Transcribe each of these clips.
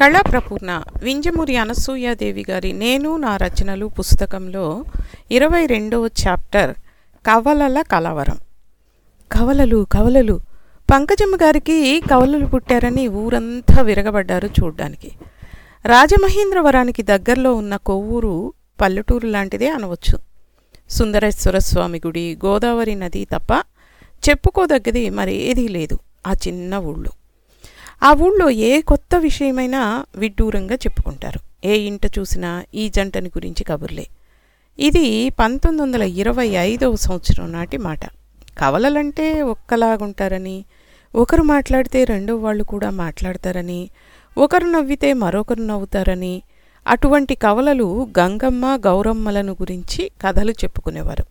కళాప్రపూర్ణ వింజమూరి అనసూయాదేవి గారి నేను నా రచనలు పుస్తకంలో ఇరవై రెండవ చాప్టర్ కవలల కలవరం. కవలలు కవలలు. పంకజమ్మ గారికి కవలలు పుట్టారని ఊరంతా విరగబడ్డారు చూడ్డానికి. రాజమహేంద్రవరానికి దగ్గరలో ఉన్న కొవ్వూరు పల్లెటూరు లాంటిదే అనవచ్చు. సుందరేశ్వర స్వామి గుడి గోదావరి నది తప్ప చెప్పుకోదగ్గది మరి ఏదీ లేదు. ఆ చిన్న ఊళ్ళో. ఆ ఊళ్ళో ఏ కొత్త విషయమైనా విడ్డూరంగా చెప్పుకుంటారు. ఏ ఇంట చూసినా ఈ జంటని గురించి కబుర్లే. ఇది పంతొమ్మిది వందల ఇరవై ఐదవ సంవత్సరం నాటి మాట. కవలలంటే ఒక్కలాగుంటారని ఒకరు మాట్లాడితే రెండో వాళ్ళు కూడా మాట్లాడతారని ఒకరు నవ్వితే మరొకరు నవ్వుతారని అటువంటి కవలలు గంగమ్మ గౌరమ్మలను గురించి కథలు చెప్పుకునేవారు.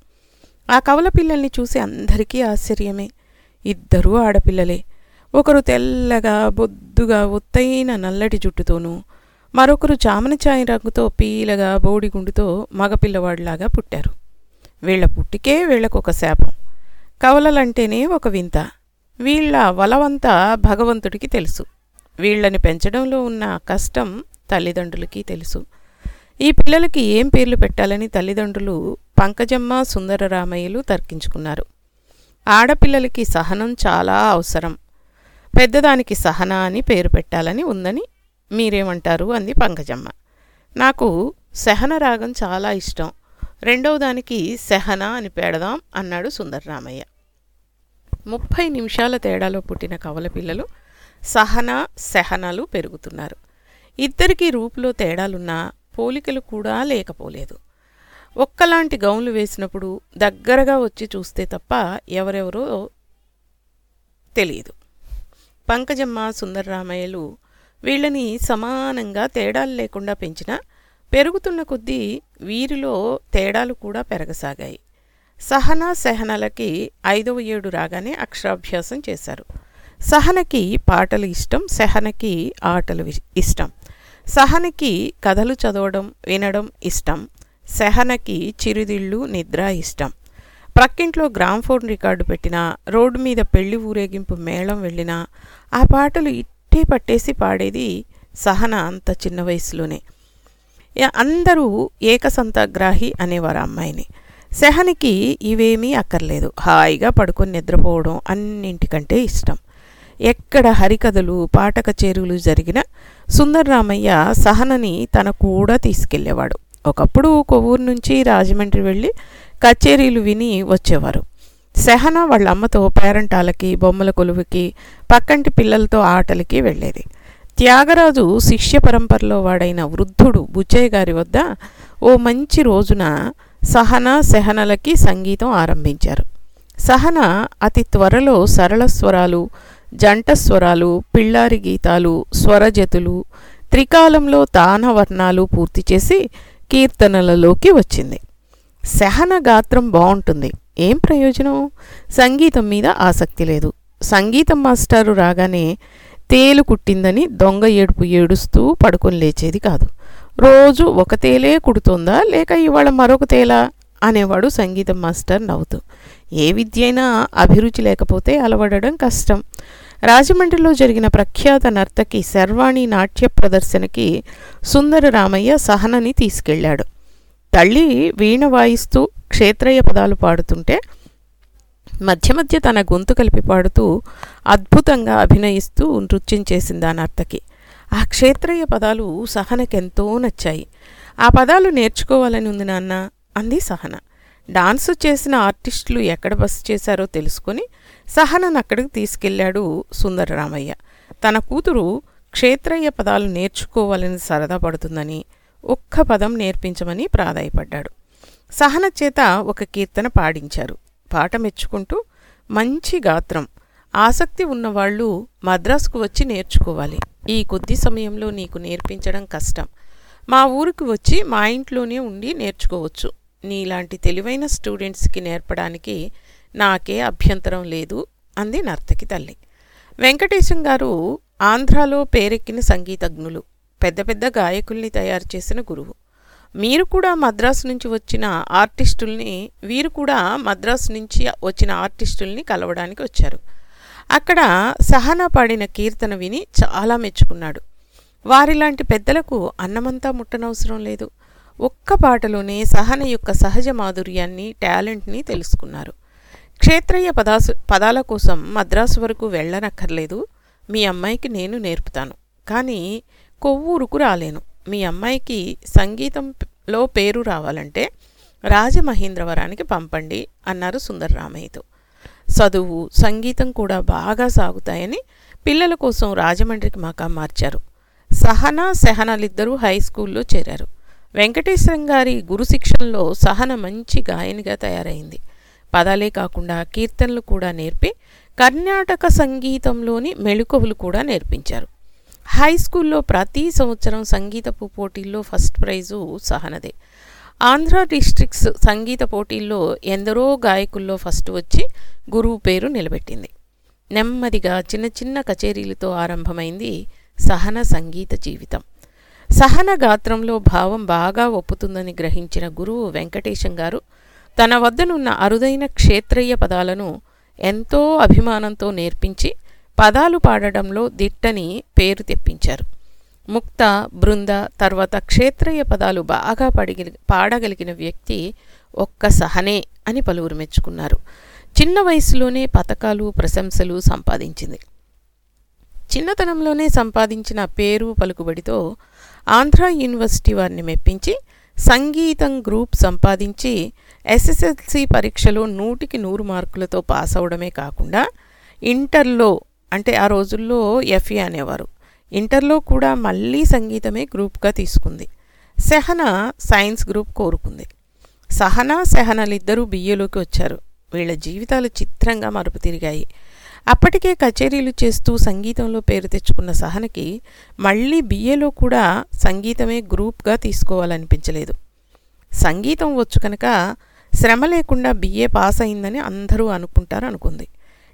ఆ కవల పిల్లల్ని చూసి అందరికీ ఆశ్చర్యమే. ఇద్దరూ ఆడపిల్లలే. ఒకరు తెల్లగా బొద్దుగా ఒత్తైన నల్లటి జుట్టుతోనూ మరొకరు చామనచాయి రంగుతో పీలగా బోడిగుండుతో మగపిల్లవాడిలాగా పుట్టారు. వీళ్ళ పుట్టికే వీళ్ళకొక శాపం. కవలలంటేనే ఒక వింత. వీళ్ళ వలవంతా భగవంతుడికి తెలుసు. వీళ్ళని పెంచడంలో ఉన్న కష్టం తల్లిదండ్రులకి తెలుసు. ఈ పిల్లలకి ఏం పేర్లు పెట్టాలని తల్లిదండ్రులు పంకజమ్మ సుందరరామయ్యలు తర్కించుకున్నారు. ఆడపిల్లలకి సహనం చాలా అవసరం. పెద్దదానికి సహన అని పేరు పెట్టాలని ఉందని మీరేమంటారు అంది పంకజమ్మ. నాకు సహన రాగం చాలా ఇష్టం. రెండవ దానికి సహన అని పెడదాం అన్నాడు సుందరరామయ్య. ముప్పై నిమిషాల తేడాలో పుట్టిన కవల పిల్లలు సహన సహనలు పెరుగుతున్నారు. ఇద్దరికీ రూపులో తేడాలున్నా పోలికలు కూడా లేకపోలేదు. ఒక్కలాంటి గౌన్లు వేసినప్పుడు దగ్గరగా వచ్చి చూస్తే తప్ప ఎవరెవరో తెలియదు. పంకజమ్మ సుందరరామయ్యలు వీళ్ళని సమానంగా తేడాలు లేకుండా పెంచిన పెరుగుతున్న కొద్దీ వీరిలో తేడాలు కూడా పెరగసాగాయి. సహన సహనలకి ఐదవ ఏడు రాగానే అక్షరాభ్యాసం చేశారు. సహనకి పాటలు ఇష్టం సహనకి ఆటలు ఇష్టం. సహనకి కథలు చదవడం వినడం ఇష్టం. సహనకి చిరుదిళ్ళు నిద్ర ఇష్టం. ప్రక్కింట్లో గ్రామ్ఫోన్ రికార్డు పెట్టినా రోడ్డు మీద పెళ్ళి ఊరేగింపు మేళం వెళ్ళినా ఆ పాటలు ఇట్టే పట్టేసి పాడేది సహన అంత చిన్న వయసులోనే. అందరూ ఏకసంతగ్రాహి అనేవారు అమ్మాయిని. సెహనికి ఇవేమీ అక్కర్లేదు. హాయిగా పడుకొని నిద్రపోవడం అన్నింటికంటే ఇష్టం. ఎక్కడ హరికథలు పాట కచేరీలు జరిగిన సుందరరామయ్య సహనని తన కూడా తీసుకెళ్ళేవాడు ఒకప్పుడు కొవ్వూరు నుంచి రాజమండ్రి వెళ్ళి కచేరీలు విని వచ్చేవారు. సెహన వాళ్ళ అమ్మతో పేరంటాలకి బొమ్మల కొలువుకి పక్కంటి పిల్లలతో ఆటలకి వెళ్ళేది. త్యాగరాజు శిష్య పరంపరలో వాడైన వృద్ధుడు బుచ్చయ్య గారి వద్ద ఓ మంచి రోజున సహన సెహనలకి సంగీతం ఆరంభించారు. సహన అతి త్వరలో సరళ స్వరాలు జంట స్వరాలు పిల్లారి గీతాలు స్వరజతులు త్రికాలంలో తానవర్ణాలు పూర్తి చేసి కీర్తనలలోకి వచ్చింది. సహన గాత్రం బాగుంటుంది. ఏం ప్రయోజనం? సంగీతం మీద ఆసక్తి లేదు. సంగీతం మాస్టారు రాగానే తేలు కుట్టిందని దొంగ ఏడుపు ఏడుస్తూ పడుకొని లేచేది కాదు. రోజు ఒక తేలే కుడుతుందా? లేక ఇవాళ మరొక తేలా? అనేవాడు సంగీతం మాస్టర్ నవ్వుతూ. ఏ విద్యైనా అభిరుచి లేకపోతే అలవడడం కష్టం. రాజమండ్రిలో జరిగిన ప్రఖ్యాత నర్తకి శర్వాణి నాట్య ప్రదర్శనకి సుందర రామయ్య సహనని తీసుకెళ్ళాడు తల్లి వీణ వాయిస్తూ క్షేత్రయ్య పదాలు పాడుతుంటే మధ్య మధ్య తన గొంతు కలిపి పాడుతూ అద్భుతంగా అభినయిస్తూ నృత్యం చేసింది ఆ నర్తకి. ఆ క్షేత్రయ్య పదాలు సహనకెంతో నచ్చాయి. ఆ పదాలు నేర్చుకోవాలని ఉంది నాన్న అంది సహన. డాన్స్ చేసిన ఆర్టిస్టులు ఎక్కడ బస చేశారో తెలుసుకుని సహనను అక్కడికి తీసుకెళ్ళాడు సుందరరామయ్య. తన కూతురు క్షేత్రయ్య పదాలు నేర్చుకోవాలని సరదా పడుతుందని ఒక్క పదం నేర్పించమని ప్రాధాయపడ్డాడు. సహన చేత ఒక కీర్తన పాడించారు. పాట మెచ్చుకుంటూ మంచి గాత్రం ఆసక్తి ఉన్నవాళ్ళు మద్రాసుకు వచ్చి నేర్చుకోవాలి. ఈ కొద్ది సమయంలో నీకు నేర్పించడం కష్టం. మా ఊరికి వచ్చి మా ఇంట్లోనే ఉండి నేర్చుకోవచ్చు. నీలాంటి తెలివైన స్టూడెంట్స్కి నేర్పడానికి నాకే అభ్యంతరం లేదు అంది నర్తకి తల్లి. వెంకటేశం గారు ఆంధ్రాలో పేరెక్కిన సంగీతజ్ఞులు. పెద్ద పెద్ద గాయకుల్ని తయారు చేసిన గురువు. మీరు కూడా మద్రాసు నుంచి వచ్చిన ఆర్టిస్టుల్ని వీరు కూడా మద్రాసు నుంచి వచ్చిన ఆర్టిస్టుల్ని కలవడానికి వచ్చారు. అక్కడ సహన పాడిన కీర్తన విని చాలా మెచ్చుకున్నాడు. వారిలాంటి పెద్దలకు అన్నమంతా ముట్టనవసరం లేదు. ఒక్క పాటలోనే సహన యొక్క సహజ మాధుర్యాన్ని టాలెంట్ని తెలుసుకున్నారు. క్షేత్రయ్య పదాసు పదాల కోసం మద్రాసు వరకు వెళ్ళనక్కర్లేదు. మీ అమ్మాయికి నేను నేర్పుతాను. కానీ కొవ్వూరుకు రాలేను. మీ అమ్మాయికి సంగీతంలో పేరు రావాలంటే రాజమహేంద్రవరానికి పంపండి అన్నారు సుందర రామయ్యతో చదువు సంగీతం కూడా బాగా సాగుతాయని పిల్లల కోసం రాజమండ్రికి మాకా మార్చారు. సహన సెహనాలిద్దరూ హై స్కూల్లో చేరారు. వెంకటేశ్వరం గారి గురు శిక్షణలో సహన మంచి గాయనిగా తయారైంది. పదాలే కాకుండా కీర్తనలు కూడా నేర్పి కర్ణాటక సంగీతంలోని మెళుకువలు కూడా నేర్పించారు. హై స్కూల్లో ప్రతి సంవత్సరం సంగీతపు పోటీల్లో ఫస్ట్ ప్రైజు సహనదే. ఆంధ్ర డిస్ట్రిక్ట్స్ సంగీత పోటీల్లో ఎందరో గాయకుల్లో ఫస్ట్ వచ్చి గురువు పేరు నిలబెట్టింది. నెమ్మదిగా చిన్న చిన్న కచేరీలతో ఆరంభమైంది సహన సంగీత జీవితం. సహన గాత్రంలో భావం బాగా ఒప్పుతుందని గ్రహించిన గురువు వెంకటేశం గారు తన వద్దనున్న అరుదైన క్షేత్రయ్య పదాలను ఎంతో అభిమానంతో నేర్పించి పదాలు పాడడంలో దిట్టని పేరు తెప్పించారు. ముక్త బృంద తర్వాత క్షేత్రయ్య పదాలు బాగా పడిగిలి పాడగలిగిన వ్యక్తి ఒక్క సహనే అని పలువురు మెచ్చుకున్నారు. చిన్న వయసులోనే పథకాలు ప్రశంసలు సంపాదించింది. చిన్నతనంలోనే సంపాదించిన పేరు పలుకుబడితో ఆంధ్ర యూనివర్సిటీ వారిని మెప్పించి సంగీతం గ్రూప్ సంపాదించి ఎస్ఎస్ఎల్సి పరీక్షలో నూటికి నూరు మార్కులతో పాస్ అవడమే కాకుండా ఇంటర్లో అంటే ఆ రోజుల్లో ఎఫ్ఏ అనేవారు. ఇంటర్లో కూడా మళ్ళీ సంగీతమే గ్రూప్గా తీసుకుంది. సెహన సైన్స్ గ్రూప్ కోరుకుంది. సహన సెహనలిద్దరూ బియ్యలోకి వచ్చారు. వీళ్ళ జీవితాలు చిత్రంగా మరుపు తిరిగాయి. అప్పటికే కచేరీలు చేస్తూ సంగీతంలో పేరు తెచ్చుకున్న సహనకి మళ్ళీ బిఏలో కూడా సంగీతమే గ్రూప్గా తీసుకోవాలనిపించలేదు. సంగీతం వచ్చు కనుక శ్రమ లేకుండా బిఏ పాస్ అయిందని అందరూ అనుకుంటారు అనుకుంది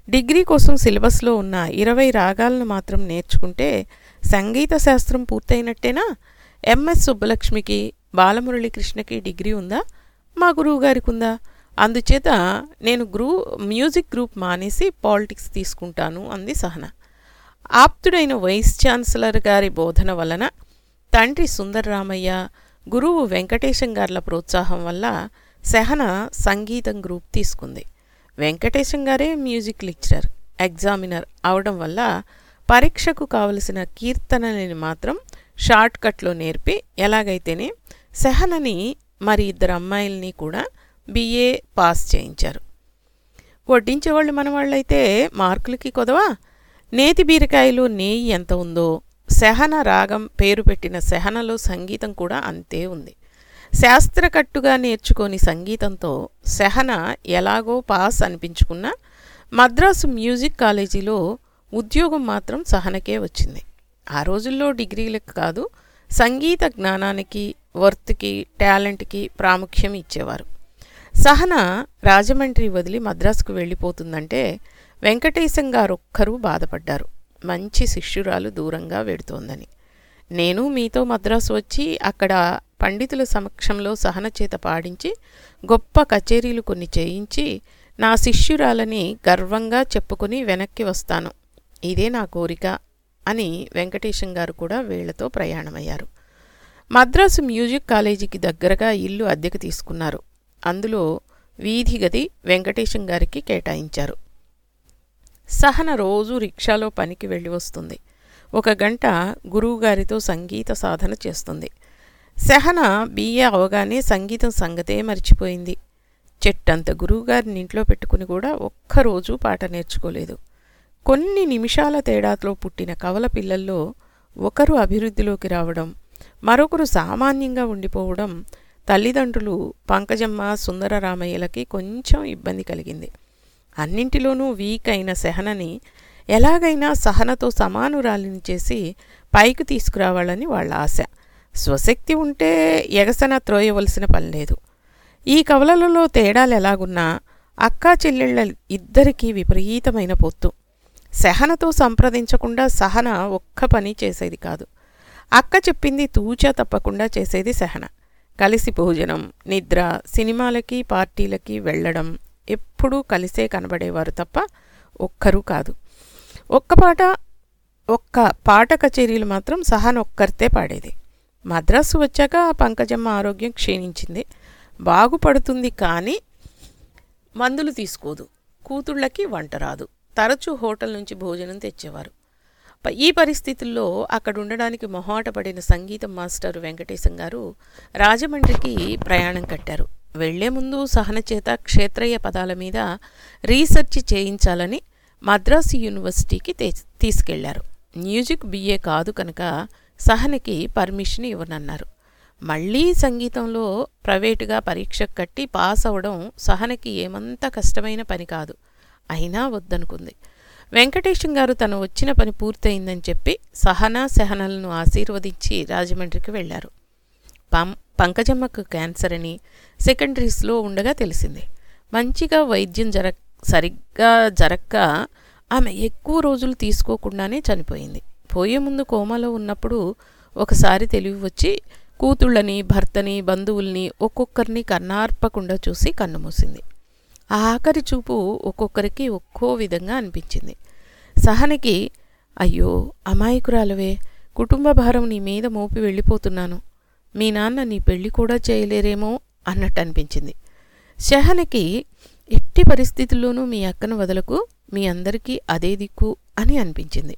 డిగ్రీ కోసం సిలబస్లో ఉన్న ఇరవై రాగాలను మాత్రం నేర్చుకుంటే సంగీత శాస్త్రం పూర్తయినట్టేనా? ఎంఎస్ సుబ్బలక్ష్మికి బాలమురళీకృష్ణకి డిగ్రీ ఉందా? మా గురువుగారికి ఉందా అందుచేత నేను గ్రూ మ్యూజిక్ గ్రూప్ మానేసి పాలిటిక్స్ తీసుకుంటాను అంది సహన. ఆప్తుడైన వైస్ ఛాన్సలర్ గారి బోధన వలన తండ్రి సుందరరామయ్య గురువు వెంకటేశం గార్ల ప్రోత్సాహం వల్ల సహన సంగీతం గ్రూప్ తీసుకుంది. వెంకటేశం గారే మ్యూజిక్ లెక్చరర్ ఎగ్జామినర్ అవడం వల్ల పరీక్షకు కావలసిన కీర్తనలని మాత్రం షార్ట్ కట్లో నేర్పి ఎలాగైతేనే సహనని మరి ఇద్దరు అమ్మాయిల్ని కూడా బిఏ పాస్ చేయించారు. వడ్డించేవాళ్ళు మనవాళ్ళైతే మార్కులకి కొదవా? నేతి బీరకాయలు నెయ్యి ఎంత ఉందో సెహన రాగం పేరు పెట్టిన సెహనలో సంగీతం కూడా అంతే ఉంది. శాస్త్రకట్టుగా నేర్చుకొని సంగీతంతో సెహన ఎలాగో పాస్ అనిపించుకున్నా మద్రాసు మ్యూజిక్ కాలేజీలో ఉద్యోగం మాత్రం సహనకే వచ్చింది. ఆ రోజుల్లో డిగ్రీలకు కాదు సంగీత జ్ఞానానికి వర్త్కి టాలెంట్కి ప్రాముఖ్యం ఇచ్చేవారు. సహన రాజమండ్రి వదిలి మద్రాసుకు వెళ్ళిపోతుందంటే వెంకటేశం గారొక్కరూ బాధపడ్డారు. మంచి శిష్యురాలు దూరంగా వెడుతోందని. నేను మీతో మద్రాసు వచ్చి అక్కడ పండితుల సమక్షంలో సహన చేత పాడించి గొప్ప కచేరీలు కొన్ని చేయించి నా శిష్యురాలని గర్వంగా చెప్పుకుని వెనక్కి వస్తాను. ఇదే నా కోరిక అని వెంకటేశం గారు కూడా వీళ్ళతో ప్రయాణమయ్యారు. మద్రాసు మ్యూజిక్ కాలేజీకి దగ్గరగా ఇల్లు అద్దెకు తీసుకున్నారు. అందులో వీధి గది వెంకటేశం గారికి కేటాయించారు. సహన రోజు రిక్షాలో పనికి వెళ్ళి వస్తుంది. ఒక గంట గురువుగారితో సంగీత సాధన చేస్తుంది. సహన బిఏ అవగానే సంగీతం సంగతే మర్చిపోయింది. చెట్టంత గురువుగారిని ఇంట్లో పెట్టుకుని కూడా ఒక్కరోజు పాట నేర్చుకోలేదు. కొన్ని నిమిషాల తేడాతో పుట్టిన కవల పిల్లల్లో ఒకరు అభివృద్ధిలోకి రావడం మరొకరు సామాన్యంగా ఉండిపోవడం తల్లిదండ్రులు పంకజమ్మ సుందరరామయ్యలకి కొంచెం ఇబ్బంది కలిగింది. అన్నింటిలోనూ వీక్ అయిన సహనని ఎలాగైనా సహనతో సమానురాలిని చేసి పైకి తీసుకురావాలని వాళ్ళ ఆశ. స్వశక్తి ఉంటే ఎగసన త్రోయవలసిన పని లేదు. ఈ కవలలలో తేడాలు ఎలాగున్నా అక్కా చెల్లెళ్ళ ఇద్దరికీ విపరీతమైన పొత్తు. సహనతో సంప్రదించకుండా సహన ఒక్క పని చేసేది కాదు. అక్క చెప్పింది తూచా తప్పకుండా చేసేది సహన. కలిసి భోజనం నిద్ర సినిమాలకి పార్టీలకి వెళ్ళడం ఎప్పుడూ కలిసే కనబడేవారు తప్ప ఒక్కరూ కాదు. ఒక్క పాట ఒక్క పాట కచేరీలు మాత్రం సహన ఒక్కరితే పాడేది. మద్రాసు వచ్చాక పంకజమ్మ ఆరోగ్యం క్షీణించింది. బాగుపడుతుంది కానీ మందులు తీసుకోదు. కూతుళ్ళకి వంట రాదు. తరచూ హోటల్ నుంచి భోజనం తెచ్చేవారు. ఈ పరిస్థితుల్లో అక్కడ ఉండడానికి మొహాట పడిన సంగీతం మాస్టర్ వెంకటేశం గారు రాజమండ్రికి ప్రయాణం కట్టారు. వెళ్ళే ముందు సహన చేత క్షేత్రయ్య పదాల మీద రీసెర్చ్ చేయించాలని మద్రాసు యూనివర్సిటీకి తీసుకెళ్ళారు. మ్యూజిక్ బిఏ కాదు కనుక సహనకి పర్మిషన్ ఇవ్వనన్నారు. మళ్ళీ సంగీతంలో ప్రైవేటుగా పరీక్ష కట్టి పాస్ అవడం సహనకి ఏమంత కష్టమైన పని కాదు. అయినా వద్దనుకుంది. వెంకటేశం గారు తను వచ్చిన పని పూర్తయిందని చెప్పి సహనా సహనలను ఆశీర్వదించి రాజమండ్రికి వెళ్ళారు పం పంకజమ్మకు క్యాన్సర్ అని సెకండరీస్లో ఉండగా తెలిసింది. మంచిగా వైద్యం జర సరిగ్గా జరక్క ఆమె ఎక్కువ రోజులు తీసుకోకుండానే చనిపోయింది. పోయే ముందు కోమాలో ఉన్నప్పుడు ఒకసారి తెలివి వచ్చి కూతుళ్ళని భర్తని బంధువుల్ని ఒక్కొక్కరిని కన్నార్పకుండా చూసి కన్నుమూసింది. ఆ ఆఖరి చూపు ఒక్కొక్కరికి ఒక్కో విధంగా అనిపించింది. సహనకి అయ్యో అమాయకురాలవే కుటుంబ భారం నీ మీద మోపి వెళ్ళిపోతున్నాను. మీ నాన్న నీ పెళ్ళి కూడా చేయలేరేమో అన్నట్టు అనిపించింది. షహనకి ఎట్టి పరిస్థితుల్లోనూ మీ అక్కను వదలకు మీ అందరికీ అదే దిక్కు అని అనిపించింది.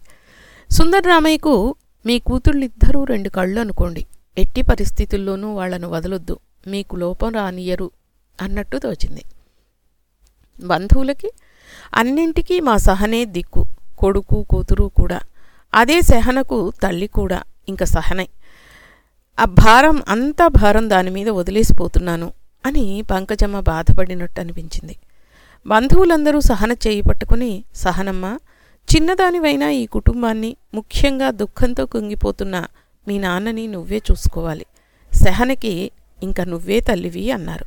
సుందర్రామయ్యకు మీ కూతుళ్ళిద్దరూ రెండు కళ్ళు అనుకోండి. ఎట్టి పరిస్థితుల్లోనూ వాళ్ళను వదలొద్దు. మీకు లోపం రానియరు అన్నట్టు తోచింది. బంధువులకి అన్నింటికీ మా సహనే దిక్కు కొడుకు కూతురు కూడా. అదే సహనకు తల్లి కూడా ఇంక సహనే. ఆ భారం అంతా భారం దాని మీద వదిలేసిపోతున్నాను అని పంకజమ్మ బాధపడినట్టు అనిపించింది. బంధువులందరూ సహన చేయి పట్టుకుని సహనమ్మ చిన్నదానివైనా ఈ కుటుంబాన్ని ముఖ్యంగా దుఃఖంతో కుంగిపోతున్న మీ నాన్నని నువ్వే చూసుకోవాలి. సహనకి ఇంక నువ్వే తల్లివి అన్నారు.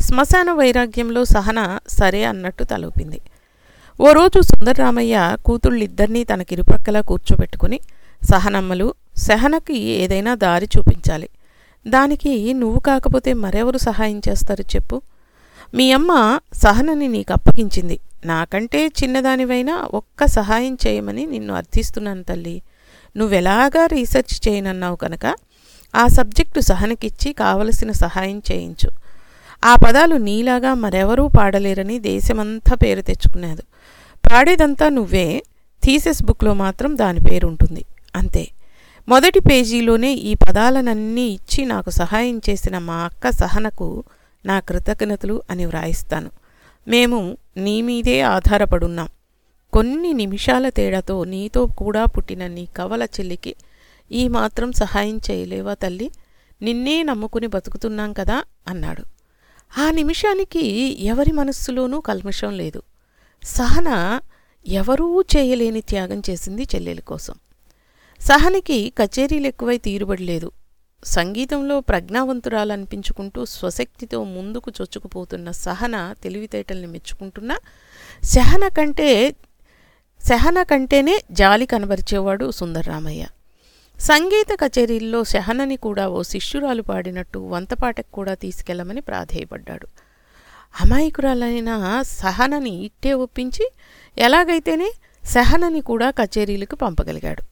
శ్మశాన వైరాగ్యంలో సహన సరే అన్నట్టు తలూపింది. ఓ రోజు సుందరరామయ్య కూతుళ్ళిద్దరినీ తనకిరుపక్కలా కూర్చోబెట్టుకుని సహనమ్మలు సహనకి ఏదైనా దారి చూపించాలి. దానికి నువ్వు కాకపోతే మరెవరు సహాయం చేస్తారు చెప్పు. మీ అమ్మ సహనని నీకు అప్పగించింది నాకంటే చిన్నదానివైనా ఒక్క సహాయం చేయమని నిన్ను అర్థిస్తున్నాను తల్లి. నువ్వెలాగా రీసెర్చ్ చేయనన్నావు కనుక ఆ సబ్జెక్టు సహనకిచ్చి కావలసిన సహాయం చేయించు. ఆ పదాలు నీలాగా మరెవరూ పాడలేరని దేశమంతా పేరు తెచ్చుకున్నాడు పాడేదంతా నువ్వే థీసెస్ బుక్లో మాత్రం దాని పేరుంటుంది. అంతే. మొదటి పేజీలోనే ఈ పదాలనన్నీ ఇచ్చి నాకు సహాయం చేసిన మా అక్క సహనకు నా కృతజ్ఞతలు అని వ్రాయిస్తాను. మేము నీ మీదే ఆధారపడున్నాం. కొన్ని నిమిషాల తేడాతో నీతో కూడా పుట్టిన నీ కవల చెల్లికి ఈ మాత్రం సహాయం చేయలేవా తల్లి? నిన్నే నమ్ముకుని బతుకుతున్నాం కదా అన్నాడు. ఆ నిమిషానికి ఎవరి మనస్సులోనూ కల్మషం లేదు. సహన ఎవరూ చేయలేని త్యాగం చేసింది చెల్లెలి కోసం. సహనికి కచేరీలు ఎక్కువై తీరుబడలేదు. సంగీతంలో ప్రజ్ఞావంతురాలనిపించుకుంటూ స్వశక్తితో ముందుకు చొచ్చుకుపోతున్న సహన తెలివితేటల్ని మెచ్చుకుంటున్నా. సహన కంటే సహన కంటేనే జాలి కనబరిచేవాడు సుందర్రామయ్య. సంగీత కచేరీల్లో శహనని కూడా ఓ శిష్యురాలు పాడినట్టు వంతపాటకు కూడా తీసుకెళ్ళమని ప్రాధేయపడ్డాడు. అమాయకురాలైన సహనని ఇట్టే ఒప్పించి ఎలాగైతేనే సహనని కూడా కచేరీలకు పంపగలిగాడు.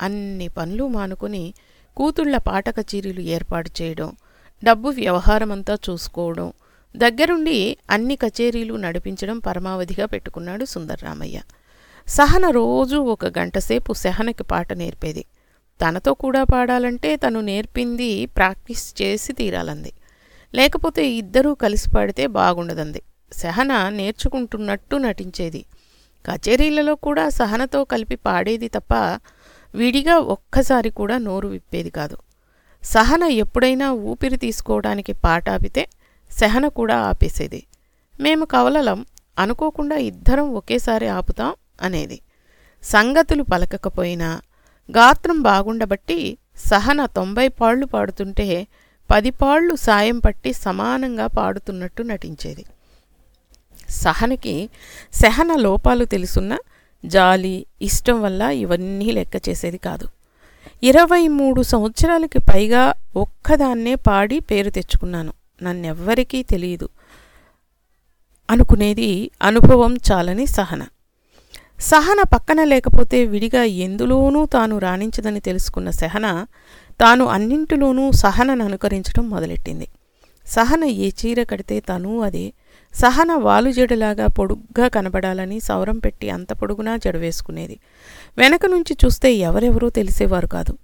అన్ని పనులు మానుకొని కూతుళ్ళ పాట కచేరీలు ఏర్పాటు చేయడం డబ్బు వ్యవహారమంతా చూసుకోవడం దగ్గరుండి అన్ని కచేరీలు నడిపించడం పరమావధిగా పెట్టుకున్నాడు సుందర్రామయ్య. సహన రోజూ ఒక గంటసేపు సహనకి పాట నేర్పేది. తనతో కూడా పాడాలంటే తను నేర్పింది ప్రాక్టీస్ చేసి తీరాలంది. లేకపోతే ఇద్దరూ కలిసి పాడితే బాగుండదంది. సహన నేర్చుకుంటున్నట్టు నటించేది. కచేరీలలో కూడా సహనతో కలిపి పాడేది తప్ప విడిగా ఒక్కసారి కూడా నోరు విప్పేది కాదు. సహన ఎప్పుడైనా ఊపిరి తీసుకోవడానికి పాట ఆపితే సహన కూడా ఆపేసేది. మేము కవలలం అనుకోకుండా ఇద్దరం ఒకేసారి ఆపుతాం అనేది. సంగతులు పలకకపోయినా గాత్రం బాగుండబట్టి సహన తొంభై పాళ్ళు పాడుతుంటే పది పాళ్ళు సాయం పట్టి సమానంగా పాడుతున్నట్టు నటించేది. సహనకి సహన లోపాలు తెలుసున్న జాలి ఇష్టం వల్ల ఇవన్నీ లెక్క చేసేది కాదు. ఇరవై మూడు సంవత్సరాలకి పైగా ఒక్కదాన్నే పాడి పేరు తెచ్చుకున్నాను. నన్నెవ్వరికీ తెలియదు. అనుకునేది అనుభవం చాలని సహన. సహన పక్కన లేకపోతే విడిగా ఎందులోనూ తాను రాణించదని తెలుసుకున్న సహన తాను అన్నింటిలోనూ సహనను అనుకరించడం మొదలెట్టింది. సహన ఏ చీర కడితే తను అదే సహన వాలుజడలాగా పొడుగ్గా కనబడాలని సౌరం పెట్టి అంత పొడుగునా జడ వేసుకునేది వెనక నుంచి చూస్తే ఎవరెవరూ తెలిసేవారు కాదు.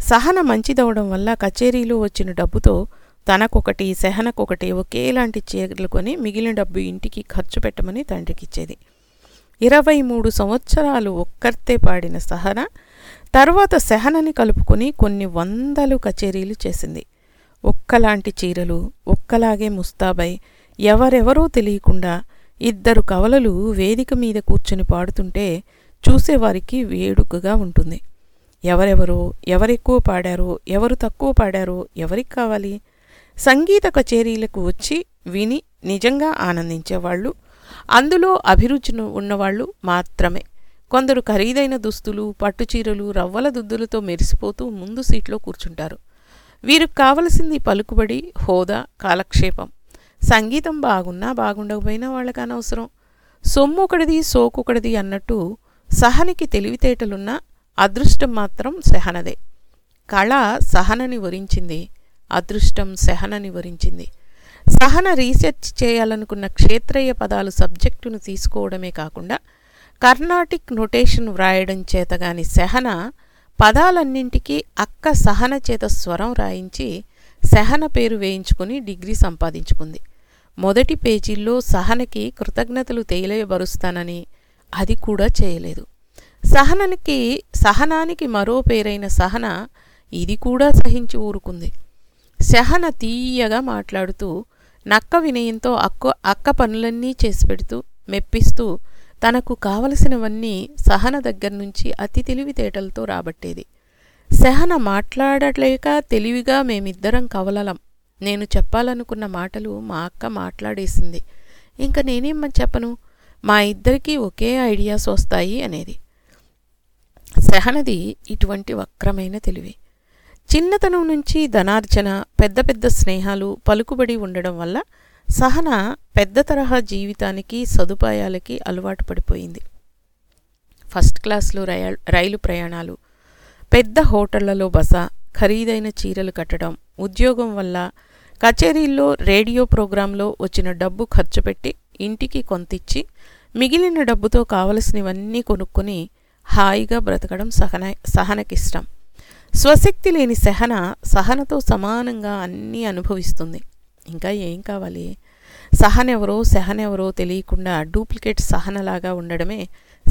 సహన మంచిదవడం వల్ల కచేరీలో వచ్చిన డబ్బుతో తనకొకటి సహనకొకటి ఒకేలాంటి చీరలు కొని మిగిలిన డబ్బు ఇంటికి ఖర్చు పెట్టమని తండ్రికిచ్చేది. ఇరవై మూడు సంవత్సరాలు ఒక్కర్తే పాడిన సహన తర్వాత సహనని కలుపుకొని కొన్ని వందలు కచేరీలు చేసింది. ఒక్కలాంటి చీరలు ఒక్కలాగే ముస్తాబై ఎవరెవరో తెలియకుండా ఇద్దరు కవలలు వేదిక మీద కూర్చుని పాడుతుంటే చూసేవారికి వేడుకగా ఉంటుంది. ఎవరెవరో ఎవరెక్కువ పాడారో ఎవరు తక్కువ పాడారో ఎవరికి కావాలి? సంగీత కచేరీలకు వచ్చి విని నిజంగా ఆనందించేవాళ్ళు అందులో అభిరుచిను ఉన్నవాళ్ళు మాత్రమే. కొందరు ఖరీదైన దుస్తులు పట్టుచీరలు రవ్వల దుద్దులతో మెరిసిపోతూ ముందు సీట్లో కూర్చుంటారు. వీరికి కావలసింది పలుకుబడి హోదా కాలక్షేపం. సంగీతం బాగున్నా బాగుండకపోయినా వాళ్ళకి అనవసరం సోకు సోకొకటిది అన్నట్టు సహనికి తెలివితేటలున్నా అదృష్టం మాత్రం సహనదే. కళ సహనని వరించింది అదృష్టం సహనని వరించింది. సహన రీసెర్చ్ చేయాలనుకున్న క్షేత్రయ్య పదాలు సబ్జెక్టును తీసుకోవడమే కాకుండా కర్ణాటిక్ నొటేషన్ వ్రాయడం చేతగాని సహన పదాలన్నింటికీ అక్క సహన చేత స్వరం రాయించి సహన పేరు వేయించుకుని డిగ్రీ సంపాదించుకుంది. మొదటి పేజీల్లో సహనకి కృతజ్ఞతలు తేలియబరుస్తానని అది కూడా చేయలేదు. సహనానికి సహనానికి మరో పేరైన సహన ఇది కూడా సహించి ఊరుకుంది. సహన తీయగా మాట్లాడుతూ నక్క వినయంతో అక్క అక్క పనులన్నీ చేసి పెడుతూ మెప్పిస్తూ తనకు కావలసినవన్నీ సహన దగ్గర నుంచి అతి తెలివితేటలతో రాబట్టేది. సహన మాట్లాడలేక తెలివిగా మేమిద్దరం కవలలం. నేను చెప్పాలనుకున్న మాటలు మా అక్క మాట్లాడేసింది. ఇంకా నేనేం చెప్పను? మా ఇద్దరికీ ఒకే ఐడియాస్ వస్తాయి అనేది. సహనది ఇటువంటి వక్రమైన తెలివి. చిన్నతనం నుంచి ధనార్జన పెద్ద పెద్ద స్నేహాలు పలుకుబడి ఉండడం వల్ల సహన పెద్ద తరహా జీవితానికి సదుపాయాలకి అలవాటు పడిపోయింది. ఫస్ట్ క్లాస్లో రైలు ప్రయాణాలు. పెద్ద హోటళ్ళలో బస ఖరీదైన చీరలు కట్టడం ఉద్యోగం వల్ల కచేరీల్లో రేడియో ప్రోగ్రాంలో వచ్చిన డబ్బు ఖర్చు పెట్టి ఇంటికి కొంతిచ్చి మిగిలిన డబ్బుతో కావలసినవన్నీ కొనుక్కొని హాయిగా బ్రతకడం సహన సహనకిష్టం. స్వశక్తి లేని సహన సహనతో సమానంగా అన్నీ అనుభవిస్తుంది. ఇంకా ఏం కావాలి? సహనెవరో సహనెవరో తెలియకుండా డూప్లికేట్ సహనలాగా ఉండడమే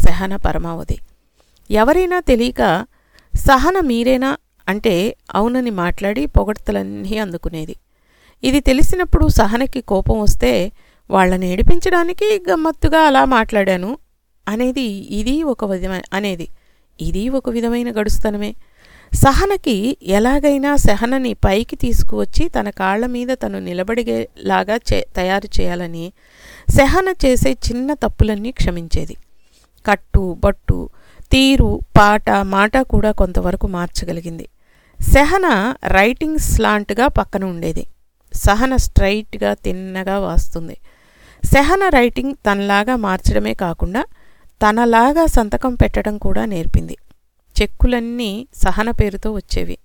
సహన పరమావధి. ఎవరైనా తెలియక సహన మీరేనా అంటే అవునని మాట్లాడి పొగడ్తలన్నీ అందుకునేది. ఇది తెలిసినప్పుడు సహనకి కోపం వస్తే వాళ్ళని ఏడిపించడానికి గమ్మత్తుగా అలా మాట్లాడాను. అనేది ఇది ఒక విధమైన అనేది ఇది ఒక విధమైన గడుస్తనమే. సహనకి ఎలాగైనా సహనని పైకి తీసుకువచ్చి తన కాళ్ళ మీద తను నిలబడిగేలాగా చే తయారు చేయాలని సహన చేసే చిన్న తప్పులన్నీ క్షమించేది. కట్టు బట్టు తీరు పాట మాట కూడా కొంతవరకు మార్చగలిగింది. సెహన రైటింగ్ స్లాంట్గా పక్కన ఉండేది. సహన స్ట్రైట్గా తిన్నగా వాస్తుంది. సహన రైటింగ్ తనలాగా మార్చడమే కాకుండా తనలాగా సంతకం పెట్టడం కూడా నేర్పింది. చెక్కులన్నీ సహన పేరుతో వచ్చేవి.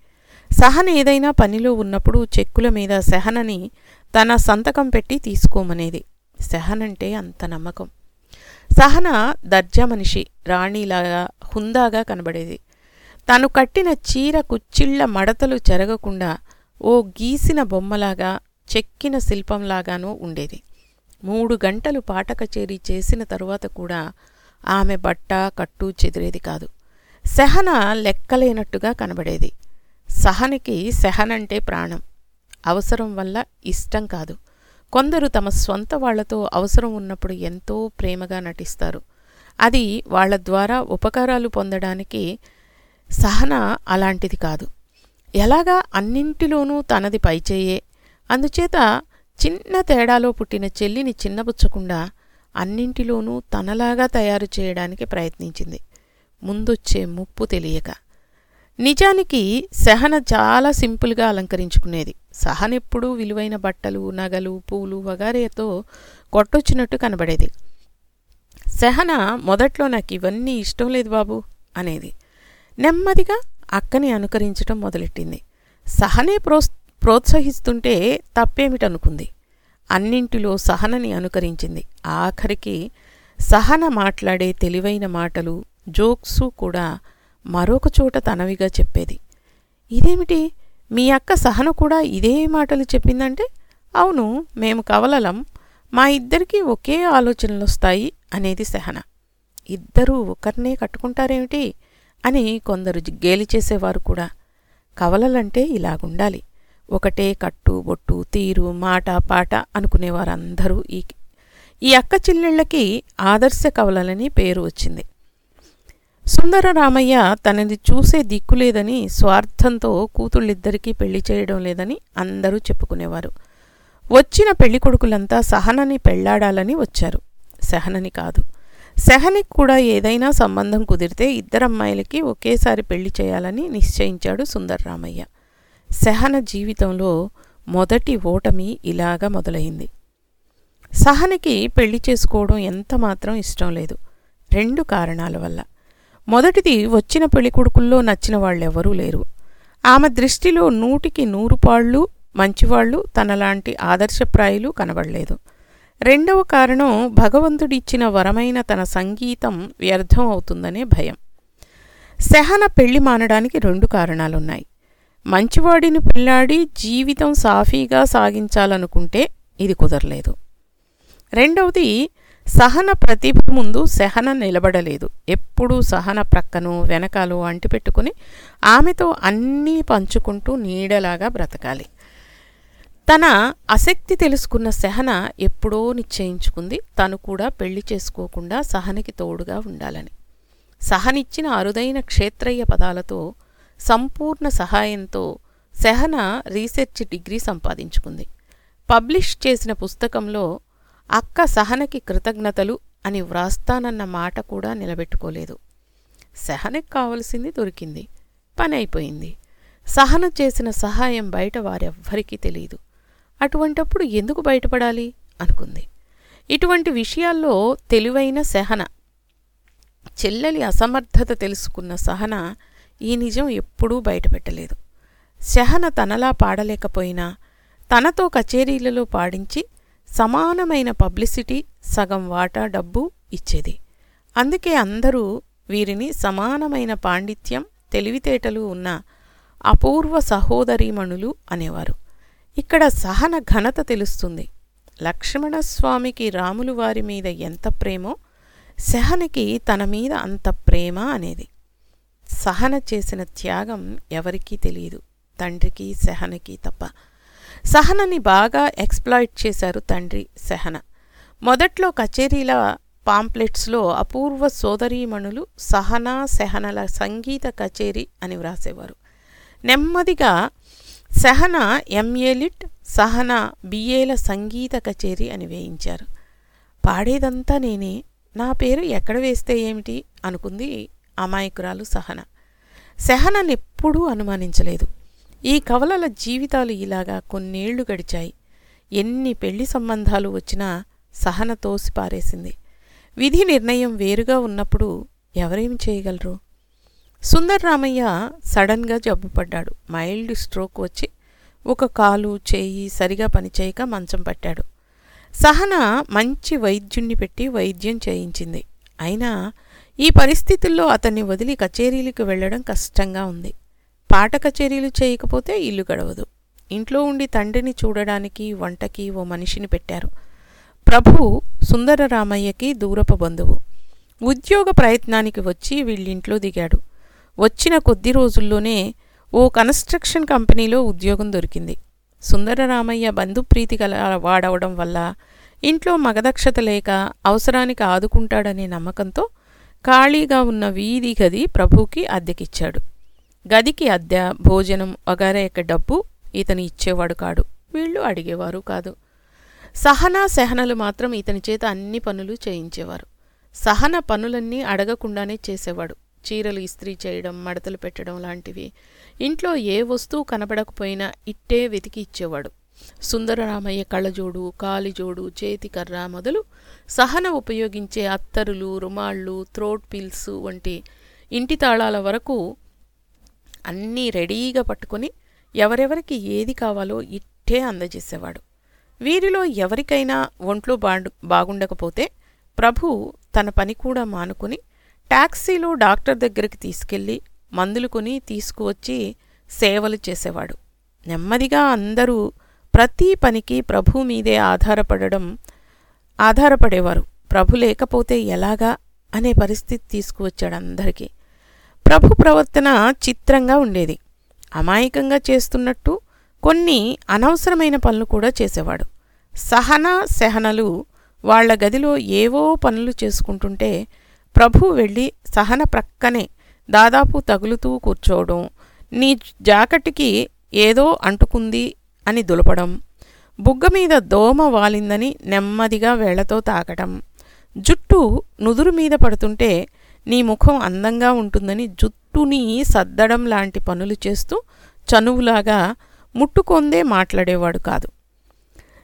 సహన ఏదైనా పనిలో ఉన్నప్పుడు చెక్కుల మీద సహనని తన సంతకం పెట్టి తీసుకోమనేది. సహనంటే అంత నమ్మకం. సహన దర్జా మనిషి రాణిలాగా హుందాగా కనబడేది. తను కట్టిన చీర కుచ్చిళ్ళ మడతలు జరగకుండా ఓ గీసిన బొమ్మలాగా చెక్కిన శిల్పంలాగానూ ఉండేది. మూడు గంటలు పాట కచేరీ చేసిన తరువాత కూడా ఆమె బట్ట కట్టు చెదిరేది కాదు. సహన లెక్కలేనట్టుగా కనబడేది. సహనికి సహనంటే ప్రాణం. అవసరం వల్ల ఇష్టం కాదు. కొందరు తమ స్వంత వాళ్ళతో అవసరం ఉన్నప్పుడు ఎంతో ప్రేమగా నటిస్తారు. అది వాళ్ళ ద్వారా ఉపకారాలు పొందడానికి సహన అలాంటిది కాదు. ఎలాగా అన్నింటిలోనూ తనది పైచేయే. అందుచేత చిన్న తేడాలో పుట్టిన చెల్లిని చిన్నబుచ్చకుండా అన్నింటిలోనూ తనలాగా తయారు చేయడానికి ప్రయత్నించింది. ముందొచ్చే ముప్పు తెలియక. నిజానికి సహన చాలా సింపుల్గా అలంకరించుకునేది. సహనెప్పుడూ విలువైన బట్టలు నగలు పూలు వగారేతో కొట్టొచ్చినట్టు కనబడేది. సెహన మొదట్లో నాకు ఇవన్నీ ఇష్టం లేదు బాబు అనేది. నెమ్మదిగా అక్కని అనుకరించటం మొదలెట్టింది. సహనే ప్రో ప్రోత్సహిస్తుంటే తప్పేమిటనుకుంది. అన్నింటిలో సహనని అనుకరించింది. ఆఖరికి సహన మాట్లాడే తెలివైన మాటలు జోక్సు కూడా మరొక చోట తనవిగా చెప్పేది. ఇదేమిటి? మీ అక్క సహన కూడా ఇదే మాటలు చెప్పిందంటే? అవును మేము కవలలం. మా ఇద్దరికీ ఒకే ఆలోచనలు వస్తాయి అనేది సహన. ఇద్దరూ ఒకరినే కట్టుకుంటారేమిటి? అని కొందరు గేలి చేసేవారు కూడా. కవలలంటే ఇలాగుండాలి. ఒకటే కట్టు బొట్టు తీరు మాట పాట అనుకునేవారందరూ ఈ ఈ అక్క చెల్లెళ్ళకి ఆదర్శ కవలలని పేరు వచ్చింది. సుందరరామయ్య తనది చూసే దిక్కులేదని స్వార్థంతో కూతుళ్ళిద్దరికీ పెళ్ళి చేయడం లేదని అందరూ చెప్పుకునేవారు. వచ్చిన పెళ్ళి కొడుకులంతా సహనని పెళ్ళాడాలని వచ్చారు. సహనని కాదు సెహనికి కూడా ఏదైనా సంబంధం కుదిరితే ఇద్దరమ్మాయిలకి ఒకేసారి పెళ్ళి చేయాలని నిశ్చయించాడు సుందర్రామయ్య. సెహన జీవితంలో మొదటి ఓటమి ఇలాగ మొదలైంది. సహనకి పెళ్ళి చేసుకోవడం ఎంత మాత్రం ఇష్టం లేదు. రెండు కారణాల వల్ల. మొదటిది వచ్చిన పెళ్ళికొడుకుల్లో నచ్చిన వాళ్ళెవరూ లేరు. ఆమె దృష్టిలో నూటికి నూరు పాళ్ళు మంచివాళ్ళు తనలాంటి ఆదర్శప్రాయులు కనబడలేదు. రెండవ కారణం భగవంతుడిచ్చిన వరమైన తన సంగీతం వ్యర్థం అవుతుందనే భయం. సెహన పెళ్ళి మానడానికి రెండు కారణాలున్నాయి. మంచివాడిని పెళ్ళాడి జీవితం సాఫీగా సాగించాలనుకుంటే ఇది కుదరలేదు. రెండవది సహన ప్రతిభ ముందు సహన నిలబడలేదు. ఎప్పుడూ సహన ప్రక్కను వెనకాలు అంటిపెట్టుకుని ఆమెతో అన్నీ పంచుకుంటూ నీడలాగా బ్రతకాలి. తన ఆసక్తి తెలుసుకున్న సహన ఎప్పుడో నిశ్చయించుకుంది. తను కూడా పెళ్ళి చేసుకోకుండా సహనకి తోడుగా ఉండాలని. సహనిచ్చిన అరుదైన క్షేత్రయ్య పదాలతో సంపూర్ణ సహాయంతో సహన రీసెర్చ్ డిగ్రీ సంపాదించుకుంది. పబ్లిష్ చేసిన పుస్తకంలో అక్క సహనకి కృతజ్ఞతలు అని వ్రాస్తానన్న మాట కూడా నిలబెట్టుకోలేదు. సహనకి కావలసింది దొరికింది. పని అయిపోయింది. సహన చేసిన సహాయం బయట వారెవ్వరికీ తెలియదు అటువంటప్పుడు ఎందుకు బయటపడాలి? అనుకుంది. ఇటువంటి విషయాల్లో తెలివైన సహన చెల్లెలి అసమర్థత తెలుసుకున్న సహన ఈ నిజం ఎప్పుడూ బయటపెట్టలేదు. సహన తనలా పాడలేకపోయినా తనతో కచేరీలలో పాడించి సమానమైన పబ్లిసిటీ సగం వాటా డబ్బు ఇచ్చేది. అందుకే అందరూ వీరిని సమానమైన పాండిత్యం తెలివితేటలు ఉన్న అపూర్వ సహోదరీమణులు అనేవారు. ఇక్కడ సహన ఘనత తెలుస్తుంది. లక్ష్మణస్వామికి రాములు వారి మీద ఎంత ప్రేమో సహనకి తన మీద అంత ప్రేమ అనేది. సహన చేసిన త్యాగం ఎవరికీ తెలియదు. తండ్రికి సహనకి తప్ప. సహనని బాగా ఎక్స్ప్లాయిట్ చేశారు తండ్రి సహన మొదట్లో కచేరీల పాంప్లెట్స్లో అపూర్వ సోదరీమణులు సహనా సహనల సంగీత కచేరీ అని వ్రాసేవారు. నెమ్మదిగా సహన ఎంఏ లిట్ సహన బిఏల సంగీత కచేరీ అని వేయించారు. పాడేదంతా నేనే నా పేరు ఎక్కడ వేస్తే ఏమిటి? అనుకుంది అమాయకురాలు సహన. సహననెప్పుడూ అనుమానించలేదు. ఈ కవలల జీవితాలు ఇలాగా కొన్నేళ్ళు గడిచాయి. ఎన్ని పెళ్ళి సంబంధాలు వచ్చినా సహన తోసిపారేసింది. విధి నిర్ణయం వేరుగా ఉన్నప్పుడు ఎవరేం చేయగలరు? సుందర్రామయ్య సడన్గా జబ్బుపడ్డాడు మైల్డ్ స్ట్రోక్ వచ్చి ఒక కాలు చేయి సరిగా పనిచేయక మంచం పట్టాడు. సహన మంచి వైద్యుణ్ణి పెట్టి వైద్యం చేయించింది. అయినా ఈ పరిస్థితుల్లో అతన్ని వదిలి కచేరీలకు వెళ్ళడం కష్టంగా ఉంది. పాట కచేరీలు చేయకపోతే ఇల్లు గడవదు. ఇంట్లో ఉండి తండ్రిని చూడడానికి వంటకి ఓ మనిషిని పెట్టారు. ప్రభు సుందరరామయ్యకి దూరపు బంధువు. ఉద్యోగ ప్రయత్నానికి వచ్చి వీళ్ళింట్లో దిగాడు. వచ్చిన కొద్ది రోజుల్లోనే ఓ కన్స్ట్రక్షన్ కంపెనీలో ఉద్యోగం దొరికింది. సుందరరామయ్య బంధుప్రీతి గల వాడవడం వల్ల ఇంట్లో మగదక్షత లేక అవసరానికి ఆదుకుంటాడనే నమ్మకంతో ఖాళీగా ఉన్న వీధి గది ప్రభుకి అద్దెకిచ్చాడు. గదికి అద్దె భోజనం వగైరా డబ్బు ఇతని ఇచ్చేవాడు కాడు. వీళ్ళు అడిగేవారు కాదు. సహనా సహనలు మాత్రం ఇతని చేత అన్ని పనులు చేయించేవారు. సహన పనులన్నీ అడగకుండానే చేసేవాడు. చీరలు ఇస్త్రీ చేయడం మడతలు పెట్టడం లాంటివి. ఇంట్లో ఏ వస్తువు కనబడకపోయినా ఇట్టే వెతికి ఇచ్చేవాడు. సుందరరామయ్య కళ్ళజోడు కాలిజోడు చేతికర్ర మొదలు సహన ఉపయోగించే అత్తరులు రుమాళ్ళు త్రోట్ పిల్స్ వంటి ఇంటి తాళాల వరకు అన్నీ రెడీగా పట్టుకొని ఎవరెవరికి ఏది కావాలో ఇట్టే అందజేసేవాడు. వీరిలో ఎవరికైనా ఒంట్లో బాగుండకపోతే ప్రభు తన పని కూడా మానుకుని ట్యాక్సీలో డాక్టర్ దగ్గరికి తీసుకెళ్ళి మందులు కొని తీసుకువచ్చి సేవలు చేసేవాడు. నెమ్మదిగా అందరూ ప్రతి పనికి ప్రభు మీదే ఆధారపడడం ఆధారపడేవారు. ప్రభు లేకపోతే ఎలాగా అనే పరిస్థితి తీసుకువచ్చాడు అందరికీ. ప్రభు ప్రవర్తన చిత్రంగా ఉండేది. అమాయకంగా చేస్తున్నట్టు కొన్ని అనవసరమైన పనులు కూడా చేసేవాడు. సహన సహనలు వాళ్ళ గదిలో ఏవో పనులు చేసుకుంటుంటే ప్రభు వెళ్ళి సహన ప్రక్కనే దాదాపు తగులుతూ కూర్చోవడం నీ జాకెట్కి ఏదో అంటుకుంది అని దులపడం. బుగ్గ మీద దోమ వాలిందని నెమ్మదిగా వేళ్ళతో తాకడం జుట్టు నుదురు మీద పడుతుంటే నీ ముఖం అందంగా ఉంటుందని జుట్టుని సద్దడం లాంటి పనులు చేస్తూ చనువులాగా ముట్టుకొందే మాట్లాడేవాడు కాదు.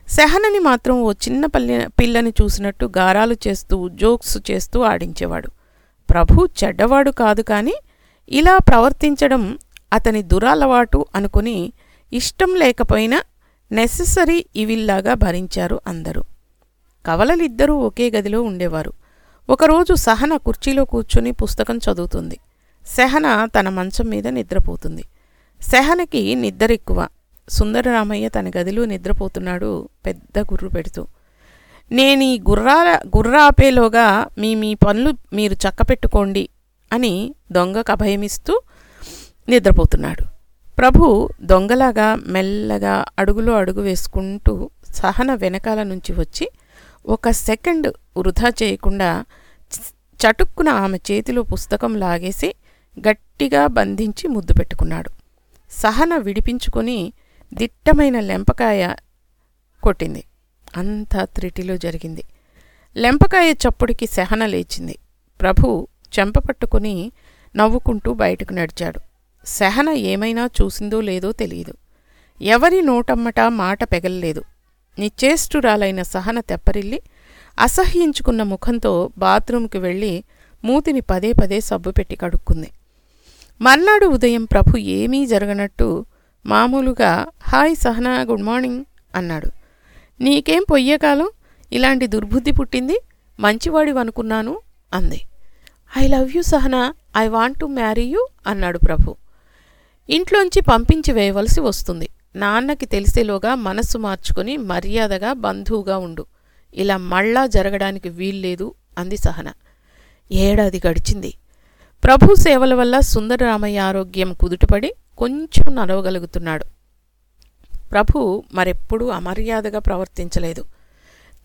సెహనని మాత్రం ఓ చిన్న పల్లె పిల్లని చూసినట్టు గారాలు చేస్తూ జోక్స్ చేస్తూ ఆడించేవాడు. ప్రభు చెడ్డవాడు కాదు కానీ ఇలా ప్రవర్తించడం అతని దురలవాటు అనుకుని ఇష్టం లేకపోయినా నెససరీ ఇవిల్లాగా భరించారు అందరూ. కవలలిద్దరూ ఒకే గదిలో ఉండేవారు. ఒకరోజు సహన కుర్చీలో కూర్చుని పుస్తకం చదువుతుంది. సెహన తన మంచం మీద నిద్రపోతుంది. సెహనకి నిద్రెక్కువ సుందరరామయ్య తన గదిలో నిద్రపోతున్నాడు పెద్ద గుర్రు పెడుతూ. నేను ఈ గుర్రాల గుర్రాపేలోగా మీ మీ పనులు మీరు చక్కపెట్టుకోండి అని దొంగకు అభయమిస్తూ నిద్రపోతున్నాడు. ప్రభు దొంగలాగా మెల్లగా అడుగులో అడుగు వేసుకుంటూ సహన వెనకాల నుంచి వచ్చి ఒక సెకండ్ వృధా చేయకుండా చటుక్కున ఆమె చేతిలో పుస్తకం లాగేసి గట్టిగా బంధించి ముద్దు పెట్టుకున్నాడు. సహన విడిపించుకొని దిట్టమైన లెంపకాయ కొట్టింది. అంతా త్రిటిలో జరిగింది. లెంపకాయ చప్పుడికి సహన లేచింది. ప్రభు చెంప పట్టుకుని నవ్వుకుంటూ బయటకు నడిచాడు. సహన ఏమైనా చూసిందో లేదో తెలియదు. ఎవరి నోటమ్మట మాట పెగల్లేదు. నిశ్చేష్టురాలైన సహన తెప్పరిల్లి అసహ్యించుకున్న ముఖంతో బాత్రూంకి వెళ్ళి మూతిని పదే పదే సబ్బు పెట్టి కడుక్కుంది. మర్నాడు ఉదయం ప్రభు ఏమీ జరగనట్టు మామూలుగా హాయ్ సహనా గుడ్ మార్నింగ్ అన్నాడు. నీకేం పొయ్యేకాలం? ఇలాంటి దుర్బుద్ధి పుట్టింది? మంచివాడివనుకున్నాను అంది. I love you Sahana I want to marry you అన్నాడు ప్రభు. ఇంట్లోంచి పంపించి వేయవలసి వస్తుంది. నాన్నకి తెలిసేలోగా మనస్సు మార్చుకుని మర్యాదగా బంధువుగా ఉండు. ఇలా మళ్ళా జరగడానికి వీల్లేదు అంది సహన. ఏడాది గడిచింది. ప్రభు సేవల వల్ల సుందరరామయ్య ఆరోగ్యం కుదుటపడి కొంచెం నడవగలుగుతున్నాడు. ప్రభు మరెప్పుడూ అమర్యాదగా ప్రవర్తించలేదు.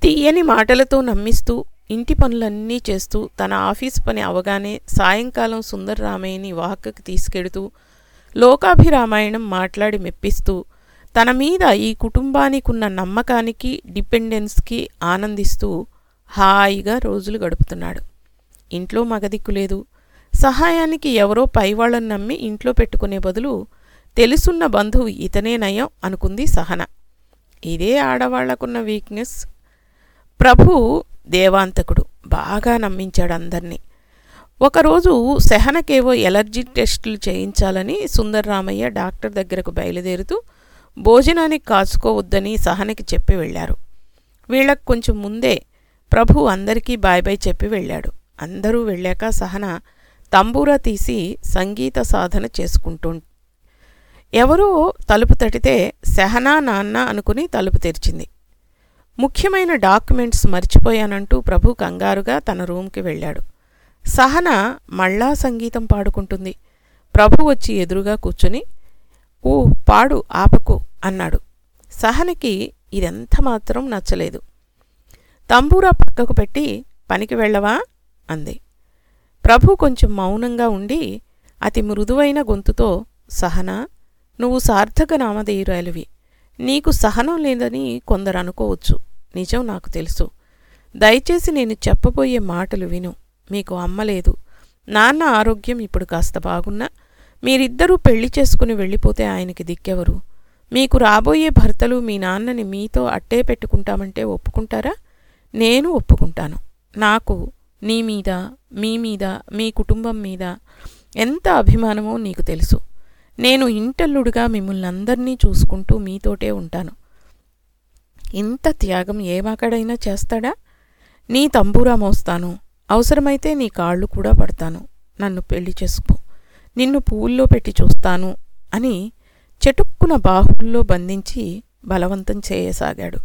తీయని మాటలతో నమ్మిస్తూ ఇంటి పనులన్నీ చేస్తూ తన ఆఫీస్ పని అవగానే సాయంకాలం సుందరరామయ్యని వాహకకి తీసుకెడుతూ లోకాభిరామాయణం మాట్లాడి మెప్పిస్తూ తన మీద ఈ కుటుంబానికున్న నమ్మకానికి డిపెండెన్స్కి ఆనందిస్తూ హాయిగా రోజులు గడుపుతున్నాడు. ఇంట్లో మగదిక్కు లేదు. సహాయానికి ఎవరో పైవాళ్ళని నమ్మి ఇంట్లో పెట్టుకునే బదులు తెలుసున్న బంధువు ఇతనే నయం అనుకుంది సహన. ఇదే ఆడవాళ్ళకున్న వీక్నెస్ ప్రభు దేవాంతకుడు బాగా నమ్మించాడు అందర్నీ. ఒకరోజు సెహనకేవో ఎలర్జీ టెస్టులు చేయించాలని సుందర్రామయ్య డాక్టర్ దగ్గరకు బయలుదేరుతూ భోజనానికి కాచుకోవద్దని సహనకి చెప్పి వెళ్ళారు. వీళ్ళకు కొంచెం ముందే ప్రభు అందరికీ బాయ్ బాయ్ చెప్పి వెళ్ళాడు. అందరూ వెళ్ళాక సహన తంబూరా తీసి సంగీత సాధన చేసుకుంటూ ఎవరో తలుపు తటితే సెహనా నాన్న అనుకుని తలుపు తెరిచింది. ముఖ్యమైన డాక్యుమెంట్స్ మర్చిపోయానంటూ ప్రభు కంగారుగా తన రూమ్కి వెళ్ళాడు. సహన మళ్ళా సంగీతం పాడుకుంటుంది. ప్రభు వచ్చి ఎదురుగా కూర్చుని ఊ పాడు ఆపకు అన్నాడు. సహనకి ఇదెంత మాత్రం నచ్చలేదు. తంబూరా పక్కకు పెట్టి పనికి వెళ్ళవా? అంది. ప్రభు కొంచెం మౌనంగా ఉండి అతి మృదువైన గొంతుతో సహనా నువ్వు సార్థక నామధేయురాలివి. నీకు సహనం లేదని కొందరు అనుకోవచ్చు. నిజం నాకు తెలుసు. దయచేసి నేను చెప్పబోయే మాటలు విను. మీకు అమ్మలేదు నాన్న ఆరోగ్యం ఇప్పుడు కాస్త బాగున్నా మీరిద్దరూ పెళ్ళి చేసుకుని వెళ్ళిపోతే ఆయనకి దిక్కెవరు? మీకు రాబోయే భర్తలు మీ నాన్నని మీతో అట్టే పెట్టుకుంటామంటే ఒప్పుకుంటారా? నేను ఒప్పుకుంటాను. నాకు నీ మీద మీ మీద మీ కుటుంబం మీద ఎంత అభిమానమో నీకు తెలుసు. నేను ఇంటల్లుడుగా మిమ్మల్ని అందరినీ చూసుకుంటూ మీతోటే ఉంటాను. ఇంత త్యాగం ఏమాకడైనా చేస్తాడా? నీ తంబూరా మోస్తాను. అవసరమైతే నీ కాళ్ళు కూడా పడతాను. నన్ను పెళ్ళి చేసుకో. నిన్ను పువ్వుల్లో పెట్టి చూస్తాను అని చెటుక్కున బాహుల్లో బంధించి బలవంతం చేయసాగాడు.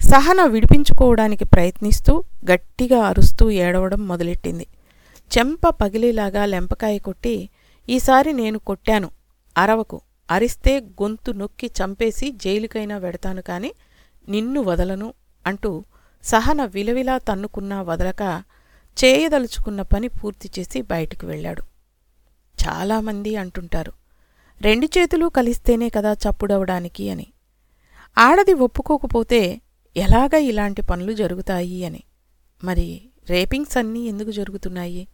సహన విడిపించుకోవడానికి ప్రయత్నిస్తూ గట్టిగా అరుస్తూ ఏడవడం మొదలెట్టింది. చెంప పగిలేలాగా లెంపకాయ కొట్టి ఈసారి నేను కొట్టాను. అరవకు. అరిస్తే గొంతు నొక్కి చంపేసి జైలుకైనా వెడతాను కాని నిన్ను వదలను అంటూ సహన విలవిలా తన్నుకున్నా వదలక చేయదలుచుకున్న పని పూర్తి చేసి బయటికి వెళ్ళాడు. చాలామంది అంటుంటారు. రెండు చేతులు కలిస్తేనే కదా చప్పుడవడానికి అని. ఆడది ఒప్పుకోకపోతే ఎలాగ ఇలాంటి పనులు జరుగుతాయి అని. మరి రేపింగ్స్ అన్నీ ఎందుకు జరుగుతున్నాయి?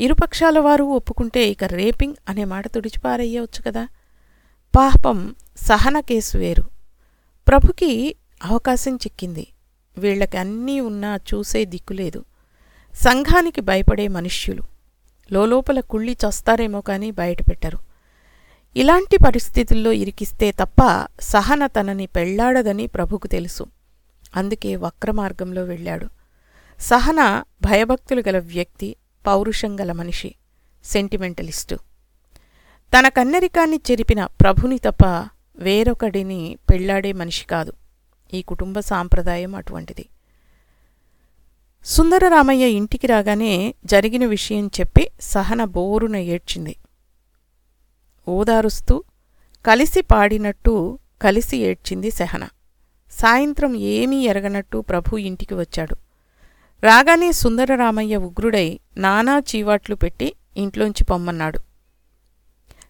ఇరుపక్షాల వారు ఒప్పుకుంటే ఇక రేపింగ్ అనే మాట తుడిచిపారయ్యవచ్చు కదా? పాపం సహన కేసు వేరు. ప్రభుకి అవకాశం చిక్కింది. వీళ్ళకి అన్నీ ఉన్నా చూసే దిక్కులేదు సంఘానికి భయపడే మనుష్యులు. లోపల కుళ్ళి చస్తారేమో కానీ బయటపెట్టరు ఇలాంటి పరిస్థితుల్లో ఇరికిస్తే తప్ప సహన తనని పెళ్ళాడదని ప్రభుకు తెలుసు. అందుకే వక్రమార్గంలో వెళ్ళాడు. సహన భయభక్తులు గల వ్యక్తి పౌరుషం గల మనిషి సెంటిమెంటలిస్టు. తన కన్నరికాన్ని చెరిపిన ప్రభుని తప్ప వేరొకడిని పెళ్ళాడే మనిషి కాదు. ఈ కుటుంబ సాంప్రదాయం అటువంటిది. సుందరరామయ్య ఇంటికి రాగానే జరిగిన విషయం చెప్పి సహన బోరున ఏడ్చింది. ఓదారుస్తూ కలిసి పాడినట్టు కలిసి ఏడ్చింది సహన. సాయంత్రం ఏమీ ఎరగనట్టు ప్రభు ఇంటికి వచ్చాడు. రాగానే సుందరరామయ్య ఉగ్రుడై నానా చీవాట్లు పెట్టి ఇంట్లోంచి పొమ్మన్నాడు.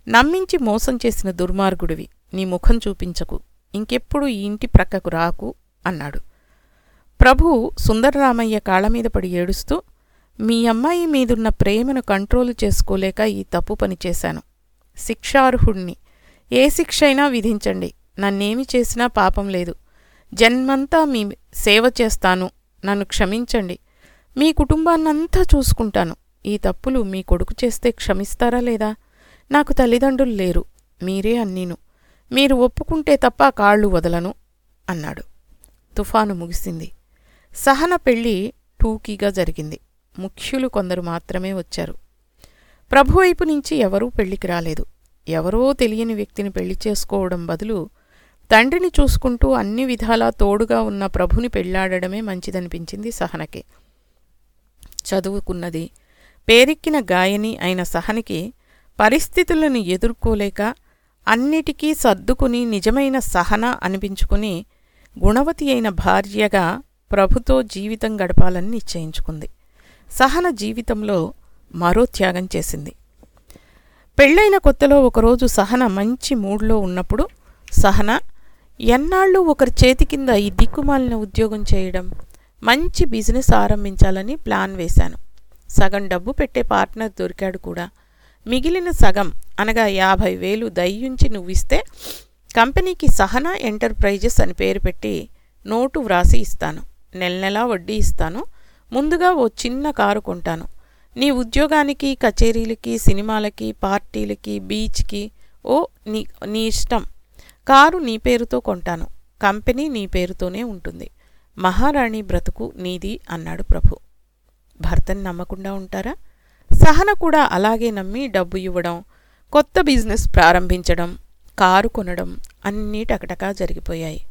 నమ్మించి మోసం చేసిన దుర్మార్గుడివి నీ ముఖం చూపించకు ఇంకెప్పుడు ఈ ఇంటి ప్రక్కకు రాకు అన్నాడు. ప్రభు సుందరరామయ్య కాళ్ళమీద పడి ఏడుస్తూ మీ అమ్మాయి మీదున్న ప్రేమను కంట్రోలు చేసుకోలేక ఈ తప్పు పని చేశాను. శిక్షార్హుణ్ణి. ఏ శిక్ష అయినా విధించండి. నన్నేమి చేసినా పాపం లేదు. జన్మంతా మీ సేవ చేస్తాను. నన్ను క్షమించండి. మీ కుటుంబాన్నంతా చూసుకుంటాను. ఈ తప్పులు మీ కొడుకు చేస్తే క్షమిస్తారా లేదా? నాకు తల్లిదండ్రులు లేరు. మీరే అన్నీను. మీరు ఒప్పుకుంటే తప్ప కాళ్ళు వదలను అన్నాడు. తుఫాను ముగిసింది. సహన పెళ్ళి టూకీగా జరిగింది. ముఖ్యులు కొందరు మాత్రమే వచ్చారు. ప్రభు వైపు నుంచి ఎవరూ పెళ్ళికి రాలేదు. ఎవరో తెలియని వ్యక్తిని పెళ్ళి చేసుకోవడం బదులు తండ్రిని చూసుకుంటూ అన్ని విధాలా తోడుగా ఉన్న ప్రభుని పెళ్ళాడడమే మంచిదనిపించింది సహనకి. చదువుకున్నది పేరెక్కిన గాయని అయిన సహనికి పరిస్థితులను ఎదుర్కోలేక అన్నిటికీ సర్దుకుని నిజమైన సహన అనిపించుకుని గుణవతి అయిన భార్యగా ప్రభుతో జీవితం గడపాలని నిశ్చయించుకుంది. సహన జీవితంలో మరో త్యాగం చేసింది. పెళ్ళైన కొత్తలో ఒకరోజు సహన మంచి మూడ్లో ఉన్నప్పుడు సహన ఎన్నాళ్ళు ఒకరి చేతి కింద ఈ దిక్కుమాలిన ఉద్యోగం చేయడం? మంచి బిజినెస్ ఆరంభించాలని ప్లాన్ వేశాను. సగం డబ్బు పెట్టే పార్ట్నర్ దొరికాడు కూడా. మిగిలిన సగం అనగా యాభై వేలు దయ్యుంచి నువ్విస్తే కంపెనీకి సహనా ఎంటర్ప్రైజెస్ అని పేరు పెట్టి నోటు వ్రాసి ఇస్తాను. నెల నెలా వడ్డీ ఇస్తాను. ముందుగా ఓ చిన్న కారు కొంటాను. నీ ఉద్యోగానికి కచేరీలకి సినిమాలకి పార్టీలకి బీచ్కి ఓ నీ నీ ఇష్టం. కారు నీ పేరుతో కొంటాను. కంపెనీ నీ పేరుతోనే ఉంటుంది. మహారాణి బ్రతుకు నీది అన్నాడు ప్రభు. భర్తని నమ్మకుండా ఉంటారా? సహన కూడా అలాగే నమ్మి డబ్బు ఇవ్వడం కొత్త బిజినెస్ ప్రారంభించడం కారు కొనడం అన్నీ టకటకా జరిగిపోయాయి.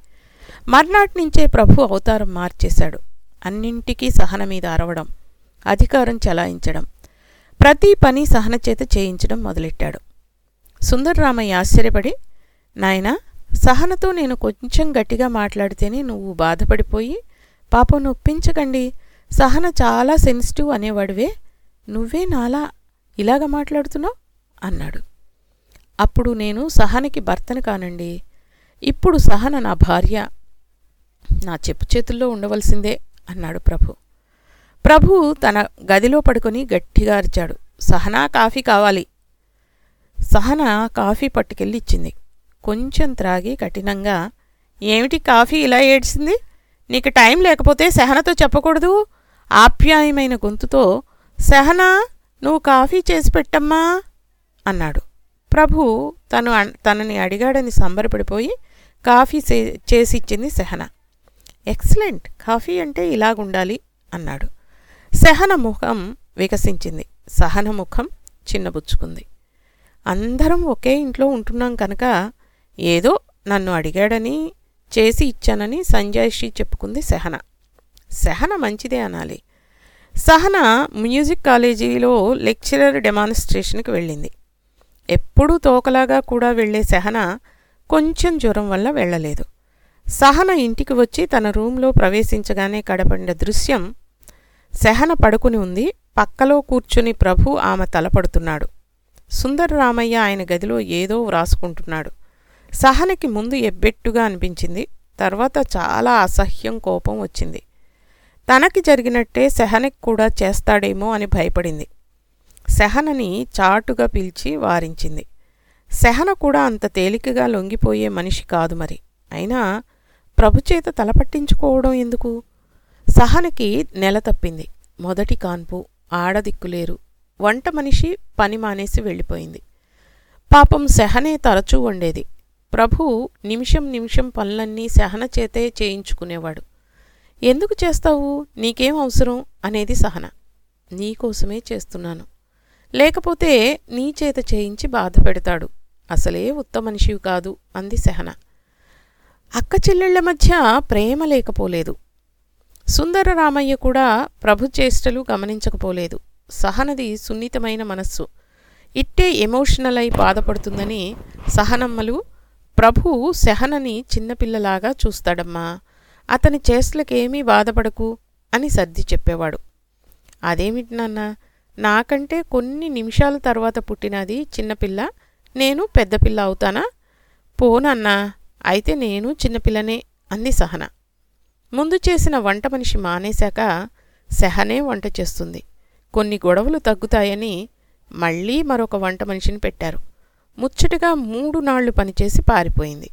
మర్నాటి నుంచే ప్రభు అవతారం మార్చేశాడు. అన్నింటికీ సహన మీద అరవడం అధికారం చలాయించడం ప్రతి పని సహన చేత చేయించడం మొదలెట్టాడు. సుందర్రామయ్య ఆశ్చర్యపడి నాయనా సహనతో నేను కొంచెం గట్టిగా మాట్లాడితేనే నువ్వు బాధపడిపోయి పాపం నొప్పించకండి సహన చాలా సెన్సిటివ్ అనేవాడివే. నువ్వే నాలా ఇలాగ మాట్లాడుతున్నావు? అన్నాడు. అప్పుడు నేను సహనకి భర్తను కానండి. ఇప్పుడు సహన నా భార్య. నా చెప్పు చేతుల్లో ఉండవలసిందే అన్నాడు ప్రభు. ప్రభు తన గదిలో పడుకొని గట్టిగా అరిచాడు. సహనా కాఫీ కావాలి. సహన కాఫీ పట్టుకెళ్ళి ఇచ్చింది. కొంచెం త్రాగి కఠినంగా ఏమిటి కాఫీ ఇలా ఏడ్చింది? నీకు టైం లేకపోతే సహనతో చెప్పకూడదు? ఆప్యాయమైన గొంతుతో సహనా నువ్వు కాఫీ చేసి పెట్టమ్మా అన్నాడు. ప్రభు తను అన్- తనని అడిగాడని సంబరపడిపోయి కాఫీ చే- చేసిచ్చింది సహన. ఎక్సలెంట్! కాఫీ అంటే ఇలాగుండాలి అన్నాడు. సహన ముఖం వికసించింది. సహన ముఖం చిన్నబుచ్చుకుంది. అందరం ఒకే ఇంట్లో ఉంటున్నాం కనుక ఏదో నన్ను అడిగాడని చేసి ఇచ్చానని సంజయ్షి చెప్పుకుంది సహన. సహన మంచిదే అనాలి. సహన మ్యూజిక్ కాలేజీలో లెక్చరర్ డెమాన్స్ట్రేషన్కి వెళ్ళింది. ఎప్పుడూ తోకలాగా కూడా వెళ్ళే సహన కొంచెం జ్వరం వల్ల వెళ్ళలేదు. సహన ఇంటికి వచ్చి తన రూంలో ప్రవేశించగానే కడపడిన దృశ్యం సహన పడుకుని ఉంది. పక్కలో కూర్చుని ప్రభు ఆమె తలపడుతున్నాడు. సుందర రామయ్య ఆయన గదిలో ఏదో వ్రాసుకుంటున్నాడు. సహనకి ముందు ఎబ్బెట్టుగా అనిపించింది. తర్వాత చాలా అసహ్యం కోపం వచ్చింది. తనకి జరిగినట్టే సెహనకి కూడా చేస్తాడేమో అని భయపడింది. సెహనని చాటుగా పిలిచి వారించింది. సెహన కూడా అంత తేలికగా లొంగిపోయే మనిషి కాదు మరి. అయినా ప్రభుచేత తలపట్టించుకోవడం ఎందుకు? సహనకి నెల తప్పింది. మొదటి కాన్పు ఆడదిక్కులేరు. వంట మనిషి పని మానేసి వెళ్ళిపోయింది. పాపం సెహనే తరచూ వండేది. ప్రభు నిమిషం నిమిషం పనులన్నీ సహన చేతే చేయించుకునేవాడు. ఎందుకు చేస్తావు? నీకేం అవసరం? అనేది సహన. నీకోసమే చేస్తున్నాను. లేకపోతే నీ చేత చేయించి బాధ పెడతాడు. అసలే ఉత్త మనిషివి కాదు అంది సహన. అక్క చెల్లెళ్ళ మధ్య ప్రేమ లేకపోలేదు. సుందర రామయ్య కూడా ప్రభు చేష్టలు గమనించకపోలేదు. సహనది సున్నితమైన మనస్సు. ఇట్టే ఎమోషనల్ అయి బాధపడుతుందని సహనమ్మలు ప్రభు సెహనని చిన్నపిల్లలాగా చూస్తాడమ్మా. అతని చేష్టలకేమీ బాధపడకు అని సర్ది చెప్పేవాడు. అదేమిటి నాన్న? నాకంటే కొన్ని నిమిషాల తర్వాత పుట్టినది చిన్నపిల్ల. నేను పెద్దపిల్ల అవుతానా? పోనన్నా అయితే నేను చిన్నపిల్లనే అంది సహన ముందు చేసిన వంట మనిషి మానేశాక సెహనే వంట చేస్తుంది. కొన్ని గొడవలు తగ్గుతాయని మళ్ళీ మరొక వంట మనిషిని పెట్టారు. ముచ్చటగా మూడు నాళ్ళు పనిచేసి పారిపోయింది.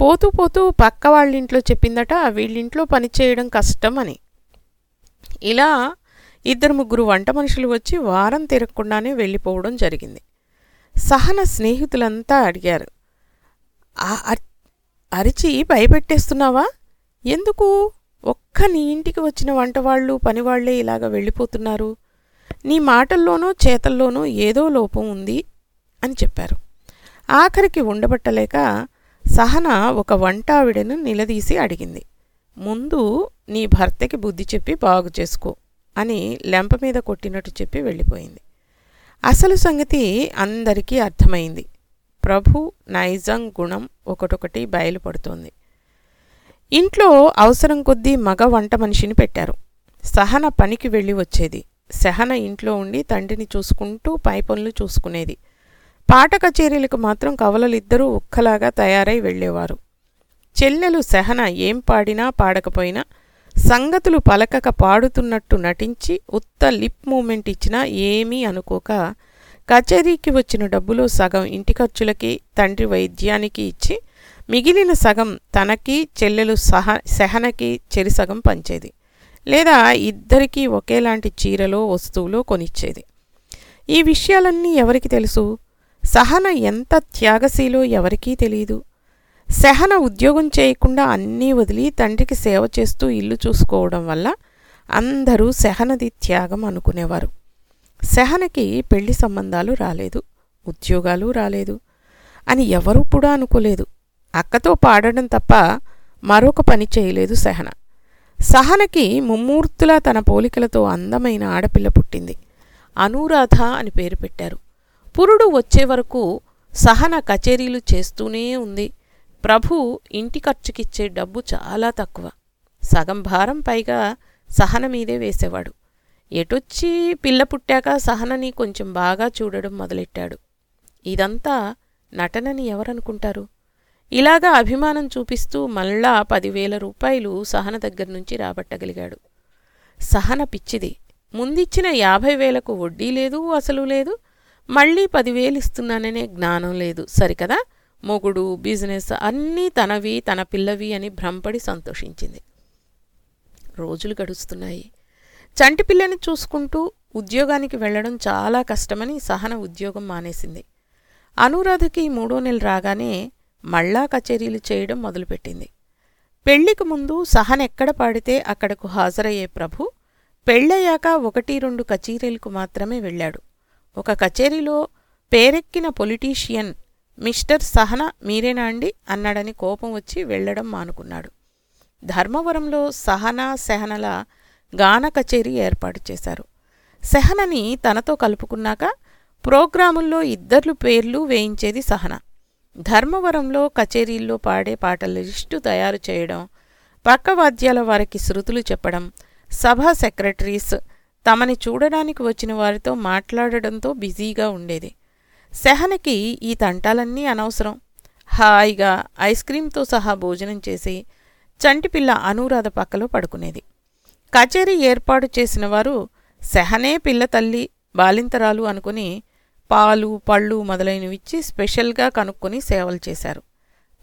పోతూ పోతూ పక్క వాళ్ళింట్లో చెప్పిందట వీళ్ళింట్లో పనిచేయడం కష్టం అని. ఇలా ఇద్దరు ముగ్గురు వంట మనుషులు వచ్చి వారం తిరగకుండానే వెళ్ళిపోవడం జరిగింది. సహన స్నేహితులంతా అడిగారు "ఆ అర్- అరిచి భయపెట్టేస్తున్నావా? ఎందుకు? ఒక్క నీ ఇంటికి వచ్చిన వంటవాళ్ళు పనివాళ్ళే ఇలాగ వెళ్ళిపోతున్నారు. నీ మాటల్లోనూ చేతల్లోనూ ఏదో లోపం ఉంది. అని చెప్పారు. ఆఖరికి ఉండబట్టలేక సహన ఒక వంట ఆవిడను నిలదీసి అడిగింది. ముందు నీ భర్తకి బుద్ధి చెప్పి బాగు చేసుకో అని లెంప మీద కొట్టినట్టు చెప్పి వెళ్ళిపోయింది. అసలు సంగతి అందరికీ అర్థమైంది. ప్రభు నైజం గుణం ఒకటొకటి బయలుపడుతోంది. ఇంట్లో అవసరం కొద్దీ మగ వంట మనిషిని పెట్టారు. సహన పనికి వెళ్ళి వచ్చేది. సహన ఇంట్లో ఉండి తండ్రిని చూసుకుంటూ పై పనులు చూసుకునేది. పాట కచేరీలకు మాత్రం కవలలిద్దరూ ఒక్కలాగా తయారై వెళ్ళేవారు. చెల్లెలు సహన ఏం పాడినా పాడకపోయినా సంగతులు పలకక పాడుతున్నట్టు నటించి ఉత్త లిప్ మూమెంట్ ఇచ్చినా ఏమీ అనుకోక కచేరీకి వచ్చిన డబ్బులో సగం ఇంటి ఖర్చులకి తండ్రి వైద్యానికి ఇచ్చి మిగిలిన సగం తనకి చెల్లెలు సహ సహనకి చెరి సగం పంచేది. లేదా ఇద్దరికీ ఒకేలాంటి చీరలో వస్తువులో కొనిచ్చేది. ఈ విషయాలన్నీ ఎవరికి తెలుసు? సహన ఎంత త్యాగశీలో ఎవరికీ తెలియదు సహన ఉద్యోగం చేయకుండా అన్నీ వదిలి తండ్రికి సేవ చేస్తూ ఇల్లు చూసుకోవడం వల్ల అందరూ సహనది త్యాగం అనుకునేవారు. సహనకి పెళ్ళి సంబంధాలు రాలేదు ఉద్యోగాలు రాలేదు అని ఎవరూ కూడా అనుకోలేదు. అక్కతో పాడడం తప్ప మరొక పని చేయలేదు సహన. సహనకి ముమ్మూర్తులా తన పోలికలతో అందమైన ఆడపిల్ల పుట్టింది. అనురాధ అని పేరు పెట్టారు. పురుడు వచ్చే వరకు సహన కచేరీలు చేస్తూనే ఉంది. ప్రభు ఇంటి ఖర్చుకిచ్చే డబ్బు చాలా తక్కువ. సగం భారం పైగా సహన మీదే వేసేవాడు. ఎటొచ్చి పిల్ల పుట్టాక సహనని కొంచెం బాగా చూడడం మొదలెట్టాడు. ఇదంతా నటనని ఎవరనుకుంటారు? ఇలాగా అభిమానం చూపిస్తూ మళ్ళా పదివేల రూపాయలు సహన దగ్గర నుంచి రాబట్టగలిగాడు. సహన పిచ్చిది. ముందిచ్చిన యాభై వేలకు వడ్డీ లేదు అసలు లేదు. మళ్ళీ పదివేలు ఇస్తున్నాననే జ్ఞానం లేదు. సరికదా? మొగుడు బిజినెస్ అన్నీ తనవి తన పిల్లవి అని భ్రమపడి సంతోషించింది. రోజులు గడుస్తున్నాయి. చంటి పిల్లని చూసుకుంటూ ఉద్యోగానికి వెళ్ళడం చాలా కష్టమని సహన ఉద్యోగం మానేసింది. అనురాధకి మూడో నెల రాగానే మళ్ళా కచేరీలు చేయడం మొదలుపెట్టింది. పెళ్ళికి ముందు సహన ఎక్కడ పాడితే అక్కడకు హాజరయ్యే ప్రభు పెళ్ళయ్యాక ఒకటి రెండు కచేరీలకు మాత్రమే వెళ్ళాడు. ఒక కచేరీలో పేరెక్కిన పొలిటీషియన్ మిస్టర్ సహన మీరేనా అండి? అన్నాడని కోపం వచ్చి వెళ్ళడం మానుకున్నాడు. ధర్మవరంలో సహన సెహనల గాన కచేరీ ఏర్పాటు చేశారు. సెహనని తనతో కలుపుకున్నాక ప్రోగ్రాముల్లో ఇద్దర్లు పేర్లు వేయించేది సహన. ధర్మవరంలో కచేరీల్లో పాడే పాటల లిస్టు తయారు చేయడం పక్క వాద్యాల వారికి శృతులు చెప్పడం సభా సెక్రటరీస్ తమని చూడడానికి వచ్చిన వారితో మాట్లాడడంతో బిజీగా ఉండేది. సెహనకి ఈ తంటాలన్నీ అనవసరం. హాయిగా ఐస్ క్రీంతో సహా భోజనం చేసి చంటిపిల్ల అనురాధ పక్కలో పడుకునేది. కచేరీ ఏర్పాటు చేసిన వారు సెహనే పిల్ల తల్లి బాలింతరాలు అనుకుని పాలు పళ్ళు మొదలైనవిచ్చి స్పెషల్గా కనుక్కొని సేవలు చేశారు.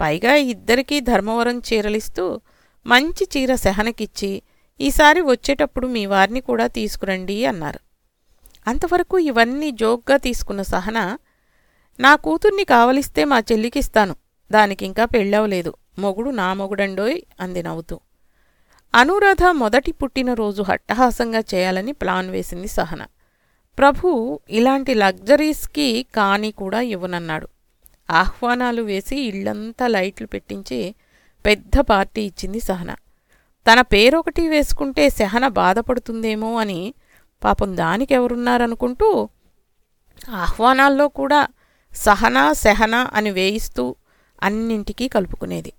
పైగా ఇద్దరికీ ధర్మవరం చీరలిస్తూ మంచి చీర సెహనకిచ్చి ఈసారి వచ్చేటప్పుడు మీ వారిని కూడా తీసుకురండి అన్నారు. అంతవరకు ఇవన్నీ జోక్గా తీసుకున్న సహన నా కూతుర్ని కావలిస్తే మా చెల్లికిస్తాను దానికింకా పెళ్ళవలేదు మొగుడు నా మొగుడండోయ్ అంది నవ్వుతూ. అనురాధ మొదటి పుట్టినరోజు హట్టహాసంగా చేయాలని ప్లాన్ వేసింది సహన. ప్రభు ఇలాంటి లగ్జరీస్కి కాని కూడా ఇవ్వనన్నాడు. ఆహ్వానాలు వేసి ఇళ్ళంతా లైట్లు పెట్టించి పెద్ద పార్టీ ఇచ్చింది సహన. తన పేరొకటి వేసుకుంటే శహన బాధపడుతుందేమో అని పాపం దానికి ఎవరున్నారనుకుంటూ ఆహ్వానాల్లో కూడా సహనా శహన అని వేయిస్తూ అన్నింటికీ కలుపుకునేది.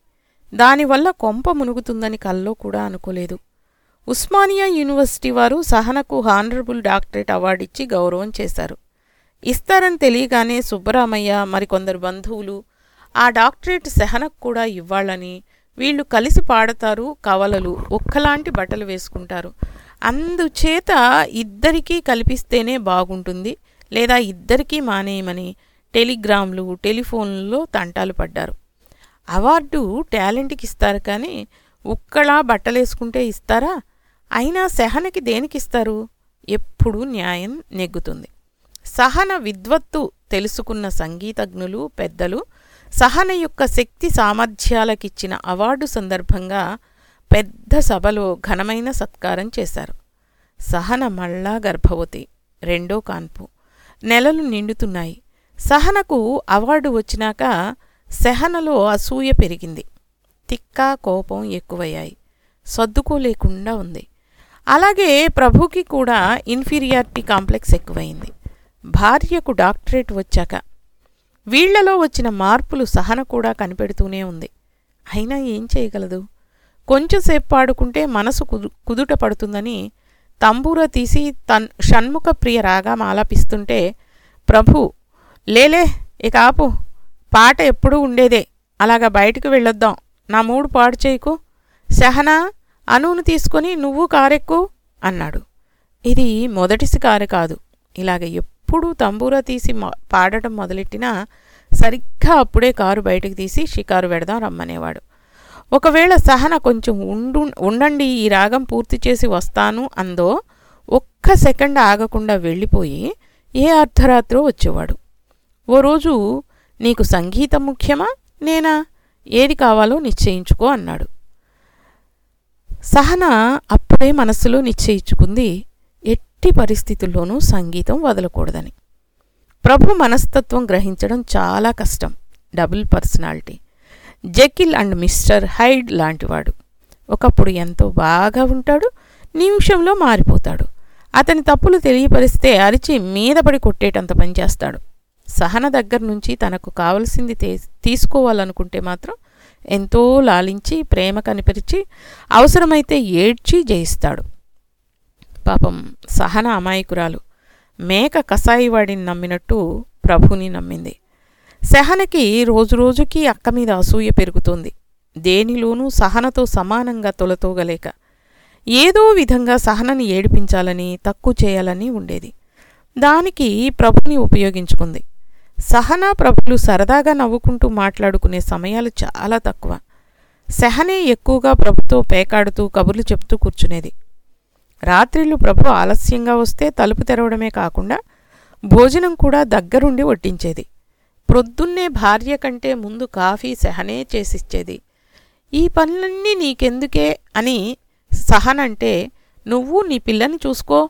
దానివల్ల కొంప మునుగుతుందని కల్లో కూడా అనుకోలేదు. ఉస్మానియా యూనివర్సిటీ వారు సహనకు హానరబుల్ డాక్టరేట్ అవార్డిచ్చి గౌరవం చేశారు. ఇస్తారని తెలియగానే సుబ్బరామయ్య మరికొందరు బంధువులు ఆ డాక్టరేట్ సెహనకు కూడా ఇవ్వాలని వీళ్ళు కలిసి పాడతారు కవలలు ఒక్కలాంటి బట్టలు వేసుకుంటారు. అందుచేత ఇద్దరికీ కల్పిస్తేనే బాగుంటుంది లేదా ఇద్దరికీ మానేయమని టెలిగ్రామ్లు టెలిఫోన్లలో తంటాలు పడ్డారు. అవార్డు టాలెంట్కి ఇస్తారు కానీ ఉక్కలా బట్టలేసుకుంటే ఇస్తారా? అయినా సహనకి దేనికి ఇస్తారు? ఎప్పుడూ న్యాయం నెగ్గుతుంది. సహన విద్వత్తు తెలుసుకున్న సంగీతజ్ఞులు పెద్దలు సహన యొక్క శక్తి సామర్థ్యాలకిచ్చిన అవార్డు సందర్భంగా పెద్ద సభలో ఘనమైన సత్కారం చేశారు. సహన మళ్ళా గర్భవతి రెండో కాన్పు. నెలలు నిండుతున్నాయి. సహనకు అవార్డు వచ్చినాక సహనలో అసూయ పెరిగింది. తిక్కా కోపం ఎక్కువయ్యాయి. సర్దుకోలేకుండా ఉంది. అలాగే ప్రభుకి కూడా ఇన్ఫీరియారిటీ కాంప్లెక్స్ ఎక్కువైంది. భార్యకు డాక్టరేట్ వచ్చాక వీళ్ళలో వచ్చిన మార్పులు సహన కూడా కనిపెడుతూనే ఉంది. అయినా ఏం చేయగలదు? కొంచెంసేపు పాడుకుంటే మనసు కుదు కుదుట పడుతుందని తంబూర తీసి తన్ షణ్ముఖ ప్రియ రాగం ఆలాపిస్తుంటే ప్రభు లేలే ఇక ఆపు పాట ఎప్పుడూ ఉండేదే అలాగా బయటికి వెళ్ళొద్దాం నా మూడు పాడు చేయకు సహనా అనువును తీసుకొని నువ్వు కారెక్కు అన్నాడు. ఇది మొదటిసి కారు కాదు ఇలాగ ఎప్పుడూ తంబూరా తీసి పాడటం మొదలెట్టినా సరిగ్గా అప్పుడే కారు బయటకు తీసి షికారు పెడదాం రమ్మనేవాడు. ఒకవేళ సహన కొంచెం ఉండు ఉండండి ఈ రాగం పూర్తి చేసి వస్తాను అందో ఒక్క సెకండ్ ఆగకుండా వెళ్ళిపోయి ఏ అర్ధరాత్రో వచ్చేవాడు. ఓ రోజు నీకు సంగీతం ముఖ్యమా? నేనా? ఏది కావాలో నిశ్చయించుకో అన్నాడు. సహన అప్పుడే మనస్సులో నిశ్చయించుకుంది ఎట్టి పరిస్థితుల్లోనూ సంగీతం వదలకూడదని. ప్రభు మనస్తత్వం గ్రహించడం చాలా కష్టం. Double personality. Jekyll and mister Hyde లాంటివాడు. ఒకప్పుడు ఎంతో బాగా ఉంటాడు నిమిషంలో మారిపోతాడు. అతని తప్పులు తెలియపరిస్తే అరిచి మీదపడి కొట్టేటంత పనిచేస్తాడు సహన దగ్గర నుంచి తనకు కావలసింది తీసుకోవాలనుకుంటే మాత్రం ఎంతో లాలించి ప్రేమ కనిపరిచి అవసరమైతే ఏడ్చి జయిస్తాడు. పాపం సహన అమాయకురాలు. మేక కసాయివాడిని నమ్మినట్టు ప్రభుని నమ్మింది. సహనకి రోజురోజుకి అక్క మీద అసూయ పెరుగుతోంది. దేనిలోనూ సహనతో సమానంగా తొలతోగలేక. ఏదో విధంగా సహనని ఏడిపించాలని తక్కువ చేయాలని ఉండేది. దానికి ప్రభుని ఉపయోగించుకుంది. సహనా ప్రభులు సరదాగా నవ్వుకుంటూ మాట్లాడుకునే సమయాలు చాలా తక్కువ. సహనే ఎక్కువగా ప్రభుతో పేకాడుతూ కబుర్లు చెప్తూ కూర్చునేది. రాత్రిళ్ళు ప్రభు ఆలస్యంగా వస్తే తలుపు తెరవడమే కాకుండా భోజనం కూడా దగ్గరుండి వడ్డించేది. ప్రొద్దున్నే భార్య కంటే ముందు కాఫీ సహనే చేసిచ్చేది. ఈ పనులన్నీ నీకెందుకే అని సహనంటే నువ్వు నీ పిల్లని చూసుకో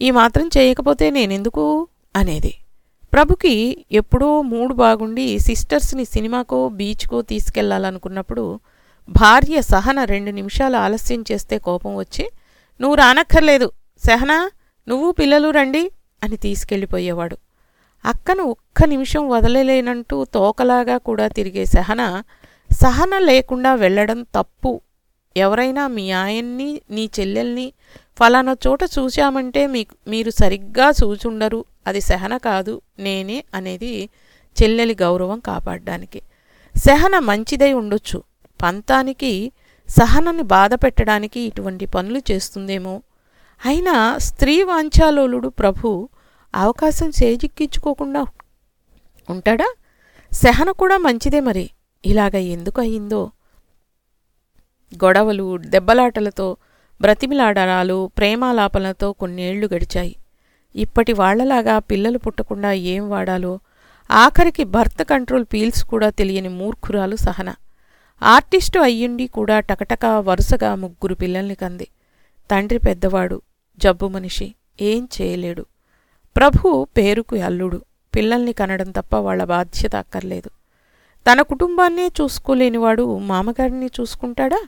ఈ మాత్రం చేయకపోతే నేనెందుకు? అనేది. ప్రభుకి ఎప్పుడో మూడు బాగుండి సిస్టర్స్ని సినిమాకో బీచ్కో తీసుకెళ్ళాలనుకున్నప్పుడు భార్య సహన రెండు నిమిషాలు ఆలస్యం చేస్తే కోపం వచ్చి నువ్వు రానక్కర్లేదు. సెహనా నువ్వు పిల్లలు రండి అని తీసుకెళ్ళిపోయేవాడు. అక్కను ఒక్క నిమిషం వదలలేనంటూ తోకలాగా కూడా తిరిగే సహన సహన లేకుండా వెళ్ళడం తప్పు. ఎవరైనా మీ ఆయన్ని నీ చెల్లెల్ని ఫలానా చోట చూశామంటే మీకు మీరు సరిగ్గా చూచుండరు. అది సహన కాదు నేనే అనేది చెల్లెలి గౌరవం కాపాడడానికి. సహన మంచిదై ఉండొచ్చు. పంతానికి సహనని బాధ పెట్టడానికి ఇటువంటి పనులు చేస్తుందేమో. అయినా స్త్రీ వాంఛాలోలుడు ప్రభు అవకాశం చేజిక్కించుకోకుండా ఉంటాడా? సహన కూడా మంచిదే మరి. ఇలాగ ఎందుకు అయిందో గొడవలు దెబ్బలాటలతో బ్రతిమిలాడరాలు ప్రేమాలాపలతో కొన్నేళ్ళు గడిచాయి. ఇప్పటి వాళ్ళలాగా పిల్లలు పుట్టకుండా ఏం వాడాలో? ఆఖరికి భర్త కంట్రోల్ పీల్స్ కూడా తెలియని మూర్ఖురాలు సహన. ఆర్టిస్టు అయ్యుండి కూడా టకటక వరుసగా ముగ్గురు పిల్లల్ని కంది. తండ్రి పెద్దవాడు జబ్బు మనిషి ఏం చేయలేడు. ప్రభు పేరుకు అల్లుడు. పిల్లల్ని కనడం తప్ప వాళ్ళ బాధ్యత అక్కర్లేదు. తన కుటుంబాన్నే చూసుకోలేనివాడు మామగారిని చూసుకుంటాడా?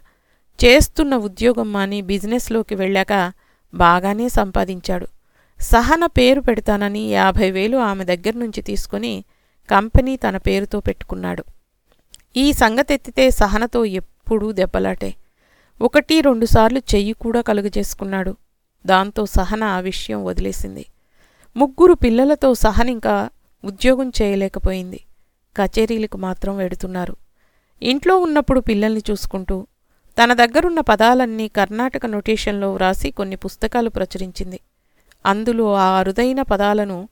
చేస్తున్న ఉద్యోగం మాని బిజినెస్లోకి వెళ్ళాక బాగానే సంపాదించాడు. సహన పేరు పెడతానని యాభై వేలు ఆమె దగ్గర నుంచి తీసుకుని కంపెనీ తన పేరుతో పెట్టుకున్నాడు. ఈ సంగతెత్తితే సహనతో ఎప్పుడూ దెబ్బలాటే. ఒకటి రెండుసార్లు చెయ్యి కూడా కలుగజేసుకున్నాడు. దాంతో సహన ఆ విషయం వదిలేసింది. ముగ్గురు పిల్లలతో సహనింకా ఉద్యోగం చేయలేకపోయింది. కచేరీలకు మాత్రం వెడుతున్నారు. ఇంట్లో ఉన్నప్పుడు పిల్లల్ని చూసుకుంటూ తన దగ్గరున్న పదాలన్నీ కర్ణాటక నొటేషన్లో వ్రాసి కొన్ని పుస్తకాలు ప్రచురించింది. అందులో ఆ అరుదైన పదాలను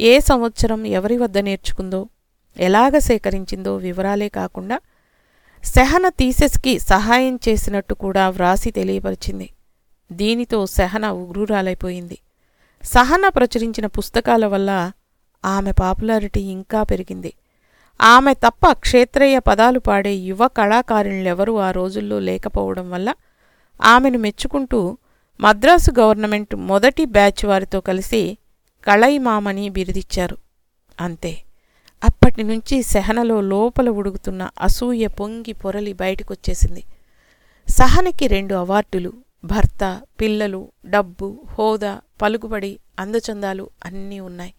ఏ సంవత్సరం ఎవరి వద్ద నేర్చుకుందో ఎలాగ సేకరించిందో వివరాలే కాకుండా సెహన థీసెస్కి సహాయం చేసినట్టు కూడా వ్రాసి తెలియపరిచింది. దీనితో సెహన ఉగ్రురాలైపోయింది. సహన ప్రచురించిన పుస్తకాల వల్ల ఆమె పాపులారిటీ ఇంకా పెరిగింది. ఆమె తప్ప క్షేత్రయ్య పదాలు పాడే యువ కళాకారులెవరూ ఆ రోజుల్లో లేకపోవడం వల్ల ఆమెను మెచ్చుకుంటూ మద్రాసు గవర్నమెంట్ మొదటి బ్యాచ్ వారితో కలిసి కళైమామని బిరుదిచ్చారు. అంతే. అప్పటి నుంచి సెహనలో లోపల ఉడుగుతున్న అసూయ పొంగి పొరలి బయటకొచ్చేసింది. సహనకి రెండు అవార్డులు భర్త పిల్లలు డబ్బు హోదా పలుకుబడి అందచందాలు అన్నీ ఉన్నాయి.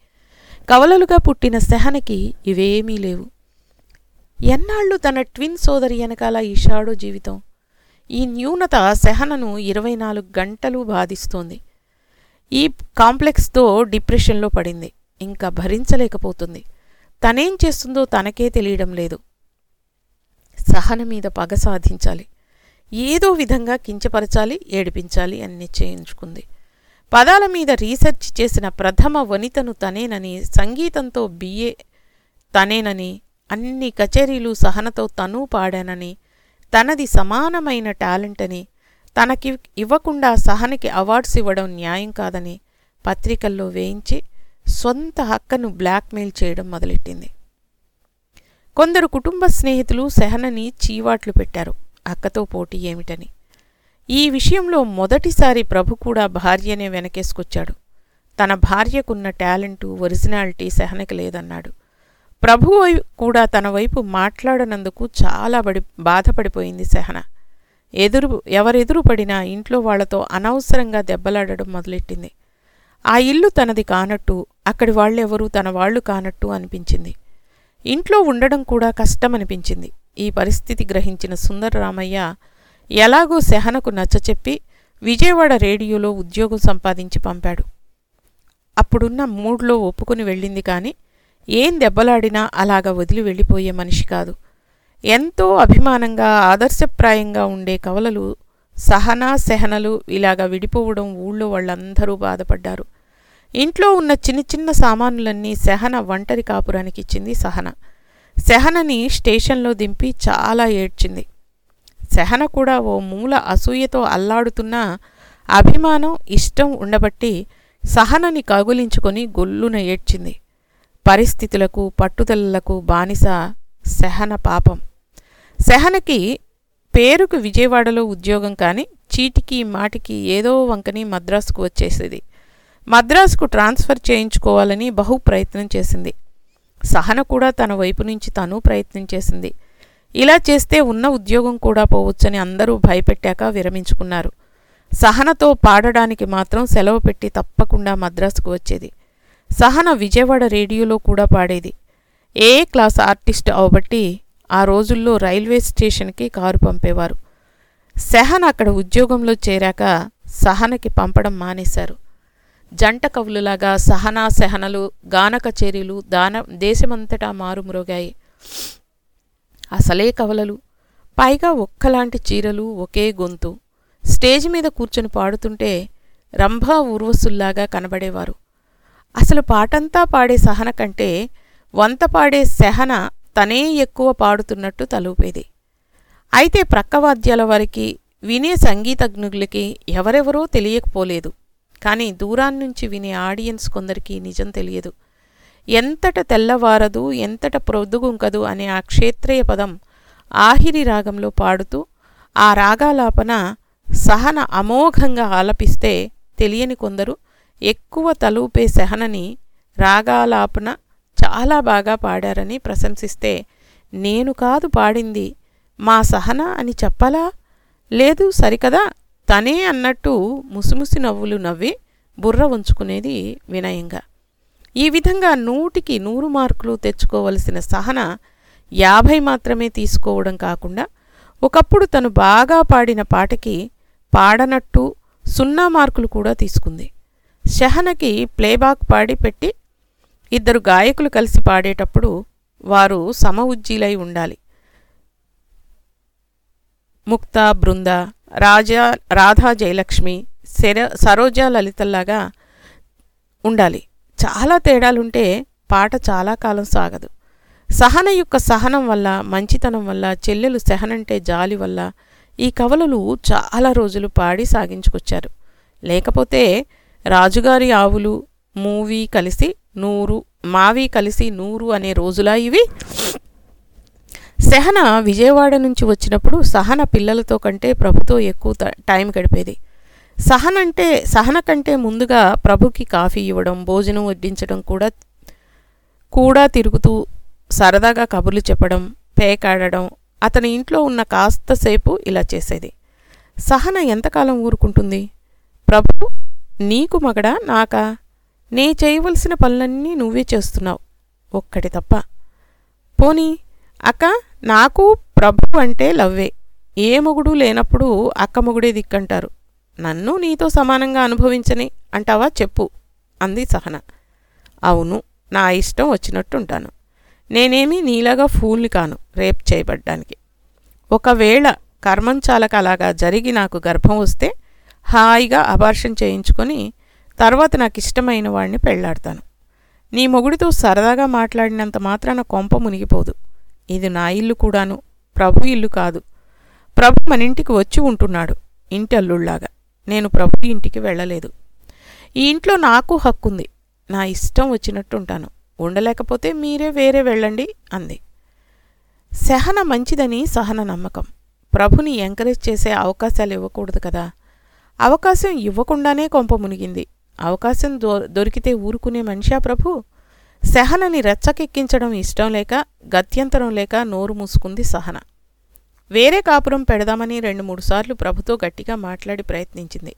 కవలలుగా పుట్టిన సెహనకి ఇవేమీ లేవు. ఎన్నాళ్ళు తన ట్విన్ సోదరి వెనకాల ఈషాడో జీవితం? ఈ న్యూనత సెహనను ఇరవై నాలుగు గంటలు బాధిస్తోంది. ఈ కాంప్లెక్స్తో డిప్రెషన్లో పడింది. ఇంకా భరించలేకపోతుంది. తనేం చేస్తుందో తనకే తెలియడం లేదు. సహన మీద పగ సాధించాలి. ఏదో విధంగా కించపరచాలి ఏడిపించాలి అని నిశ్చయించుకుంది. పదాల మీద రీసెర్చ్ చేసిన ప్రథమ వనితను తనేనని సంగీతంతో బిఏ తనేనని అన్ని కచేరీలు సహనతో తను పాడానని తనది సమానమైన టాలెంట్ అని తనకి ఇవ్వకుండా సహనకి అవార్డ్స్ ఇవ్వడం న్యాయం కాదని పత్రికల్లో వేయించి సొంత హక్కను బ్లాక్మెయిల్ చేయడం మొదలెట్టింది. కొందరు కుటుంబ స్నేహితులు సెహనని చీవాట్లు పెట్టారు. అక్కతో పోటీ ఏమిటని. ఈ విషయంలో మొదటిసారి ప్రభు కూడా భార్యనే వెనకేసుకొచ్చాడు. తన భార్యకున్న టాలెంటు ఒరిజినాలిటీ సెహనకి లేదన్నాడు. ప్రభు కూడా తన వైపు మాట్లాడనందుకు చాలా బడి బాధపడిపోయింది సెహన ఎదురు ఎవరెదురు పడినా ఇంట్లో వాళ్ళతో అనవసరంగా దెబ్బలాడడం మొదలెట్టింది. ఆ ఇల్లు తనది కానట్టు అక్కడి వాళ్ళెవరూ? తన వాళ్ళు కానట్టు అనిపించింది. ఇంట్లో ఉండడం కూడా కష్టమనిపించింది. ఈ పరిస్థితి గ్రహించిన సుందరరామయ్య ఎలాగో సెహనకు నచ్చచెప్పి విజయవాడ రేడియోలో ఉద్యోగం సంపాదించి పంపాడు. అప్పుడున్న మూడ్లో ఒప్పుకుని వెళ్ళింది కానీ ఏం దెబ్బలాడినా అలాగ వదిలి వెళ్ళిపోయే మనిషి కాదు. ఎంతో అభిమానంగా ఆదర్శప్రాయంగా ఉండే కవలలు సహనా సెహనలు ఇలాగ విడిపోవడం ఊళ్ళో వాళ్ళందరూ బాధపడ్డారు. ఇంట్లో ఉన్న చిన్న చిన్న సామానులన్నీ సెహన ఒంటరి కాపురానికి ఇచ్చింది సహన. సెహనని స్టేషన్లో దింపి చాలా ఏడ్చింది. సెహన కూడా ఓ మూల అసూయతో అల్లాడుతున్న అభిమానం ఇష్టం ఉండబట్టి సహనని కగులించుకొని గొల్లున ఏడ్చింది. పరిస్థితులకు పట్టుదలలకు బానిస సెహన పాపం. సెహనకి పేరుకు విజయవాడలో ఉద్యోగం కానీ చీటికి మాటికి ఏదో వంకని మద్రాసుకు వచ్చేసేది. మద్రాసుకు ట్రాన్స్ఫర్ చేయించుకోవాలని బహు ప్రయత్నం చేసింది. సహన కూడా తన వైపు నుంచి తను ప్రయత్నం చేసింది. ఇలా చేస్తే ఉన్న ఉద్యోగం కూడా పోవచ్చని అందరూ భయపెట్టాక విరమించుకున్నారు. సహనతో పాడడానికి మాత్రం సెలవు పెట్టి తప్పకుండా మద్రాసుకు వచ్చేది. సహన విజయవాడ రేడియోలో కూడా పాడేది. ఏ క్లాస్ ఆర్టిస్ట్ అవబట్టి ఆ రోజుల్లో రైల్వే స్టేషన్కి కారు పంపేవారు. సెహన్ అక్కడ ఉద్యోగంలో చేరాక సహనకి పంపడం మానేశారు. జంట కవులులాగా సహనా సహనలు గాన కచేరీలు దాన దేశమంతటా మారుమ్రోగాయి అసలే కవలలు. పైగా ఒక్కలాంటి చీరలు ఒకే గొంతు. స్టేజ్ మీద కూర్చొని పాడుతుంటే రంభా ఊర్వసుల్లాగా కనబడేవారు. అసలు పాటంతా పాడే సహన కంటే వంత పాడే సహన తనే ఎక్కువ పాడుతున్నట్టు తలూపేది. అయితే ప్రక్కవాద్యాల వారికి వినే సంగీతజ్ఞులకి ఎవరెవరో తెలియకపోలేదు. కానీ దూరాన్నించి వినే ఆడియన్స్ కొందరికి నిజం తెలియదు. ఎంతట తెల్లవారదు ఎంతట ప్రొద్దుగుంకదు అనే ఆ క్షేత్రయ పదం ఆహిరి రాగంలో పాడుతూ ఆ రాగాలాపన సహన అమోఘంగా ఆలపిస్తే తెలియని కొందరు ఎక్కువ తలూపే సహనని రాగాలాపన చాలా బాగా పాడారని ప్రశంసిస్తే నేను కాదు పాడింది మా సహన అని చెప్పాలా? లేదు సరికదా? తనే అన్నట్టు ముసిముసి నవ్వులు నవ్వి బుర్ర ఉంచుకునేది వినయంగా. ఈ విధంగా నూటికి నూరు మార్కులు తెచ్చుకోవలసిన సహన యాభై మాత్రమే తీసుకోవడం కాకుండా ఒకప్పుడు తను బాగా పాడిన పాటకి పాడనట్టు సున్నా మార్కులు కూడా తీసుకుంది. షహనకి ప్లేబాక్ పాడి పెట్టి ఇద్దరు గాయకులు కలిసి పాడేటప్పుడు వారు సమ ఉజ్జీలై ఉండాలి. ముక్తా బృంద రాజా రాధా జయలక్ష్మి శర సరోజ లలితల్లాగా ఉండాలి. చాలా తేడాలుంటే పాట చాలా కాలం సాగదు. సహన యొక్క సహనం వల్ల మంచితనం వల్ల చెల్లెలు సహనంటే జాలి వల్ల ఈ కవలలు చాలా రోజులు పాడి సాగించుకొచ్చారు. లేకపోతే రాజుగారి ఆవులు మూవీ కలిసి నూరు మావి కలిసి నూరు అనే రోజులా ఇవి? సెహన విజయవాడ నుంచి వచ్చినప్పుడు సహన పిల్లలతో కంటే ప్రభుతో ఎక్కువ టైం గడిపేది. సహన అంటే సహన కంటే ముందుగా ప్రభుకి కాఫీ ఇవ్వడం భోజనం వడ్డించడం కూడా కూడా తిరుగుతూ సరదాగా కబుర్లు చెప్పడం పేకాడడం అతని ఇంట్లో ఉన్న కాస్తసేపు ఇలా చేసేది. సహన ఎంతకాలం ఊరుకుంటుంది? ప్రభు నీకు మగడా? నాకా? నే చేయవలసిన పనులన్నీ నువ్వే చేస్తున్నావు. ఒక్కటి తప్ప. పోనీ అక్క నాకు ప్రభు అంటే లవ్వే. ఏ మొగుడు లేనప్పుడు అక్క మొగుడే దిక్కంటారు. నన్ను నీతో సమానంగా అనుభవించని అంటావా చెప్పు అంది సహన. అవును నా ఇష్టం వచ్చినట్టుంటాను. నేనేమీ నీలాగా ఫూల్ని కాను రేప్ చేయబడ్డానికి. ఒకవేళ కర్మంచాలక అలాగా జరిగి నాకు గర్భం వస్తే హాయిగా అబార్షన్ చేయించుకొని తర్వాత నాకు ఇష్టమైన వాడిని పెళ్ళాడతాను. నీ మొగుడితో సరదాగా మాట్లాడినంత మాత్రాన కొంప మునిగిపోదు. ఇది నా ఇల్లు కూడాను. ప్రభు ఇల్లు కాదు. ప్రభు మన ఇంటికి వచ్చి ఉంటున్నాడు. ఇంటి అల్లుళ్ళాగా. నేను ప్రభు ఇంటికి వెళ్ళలేదు. ఈ ఇంట్లో నాకు హక్కుంది. నా ఇష్టం వచ్చినట్టు ఉంటాను ఉండలేకపోతే మీరే వేరే వెళ్ళండి అంది. సహన మంచిదని సహన నమ్మకం. ప్రభుని ఎంకరేజ్ చేసే అవకాశాలు ఇవ్వకూడదు కదా. అవకాశం ఇవ్వకుండానే కొంప మునిగింది. అవకాశం దొ దొరికితే ఊరుకునే మనిషా ప్రభు? సహనని రెచ్చకెక్కించడం ఇష్టం లేక గత్యంతరం లేక నోరు మూసుకుంది సహన. వేరే కాపురం పెడదామని రెండు మూడు సార్లు ప్రభుతో గట్టిగా మాట్లాడి ప్రయత్నించింది.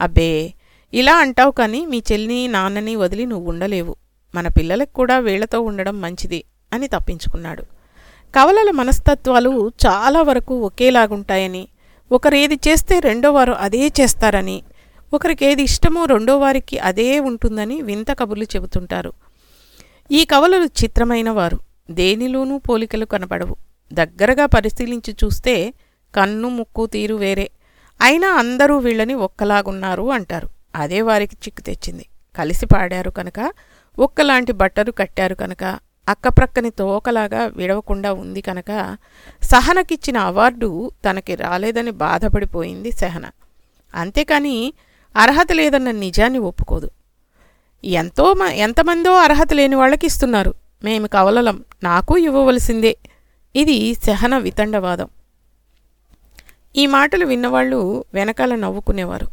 అబ్బే ఇలా అంటావు కానీ మీ చెల్లిని నాన్నని వదిలి నువ్వు ఉండలేవు. మన పిల్లలకు కూడా వీళ్ళతో ఉండడం మంచిది అని తప్పించుకున్నాడు. కవలల మనస్తత్వాలు చాలా వరకు ఒకేలాగుంటాయని ఒకరేది చేస్తే రెండో వారు అదే చేస్తారని ఒకరికి ఏది ఇష్టమో రెండో వారికి అదే ఉంటుందని వింత కబుర్లు చెబుతుంటారు. ఈ కవలలు చిత్రమైన వారు. దేనిలోనూ పోలికలు కనపడవు. దగ్గరగా పరిశీలించి చూస్తే కన్ను ముక్కు తీరు వేరే. అయినా అందరూ వీళ్ళని ఒక్కలాగున్నారు అంటారు. అదే వారికి చిక్కు తెచ్చింది. కలిసి పాడారు కనుక ఒక్కలాంటి బట్టలు కట్టారు కనుక అక్కప్రక్కని తోకలాగా విడవకుండా ఉంది కనుక సహనకిచ్చిన అవార్డు తనకి రాలేదని బాధపడిపోయింది సహన. అంతేకాని అర్హత లేదన్న నిజాన్ని ఒప్పుకోదు. ఎంతో మ- ఎంతమందో అర్హత లేని వాళ్ళకి ఇస్తున్నారు. మేము కవలలం. నాకు ఇవ్వవలసిందే. ఇది సహన వితండవాదం. ఈ మాటలు విన్నవాళ్ళు వెనకాల నవ్వుకునేవారు.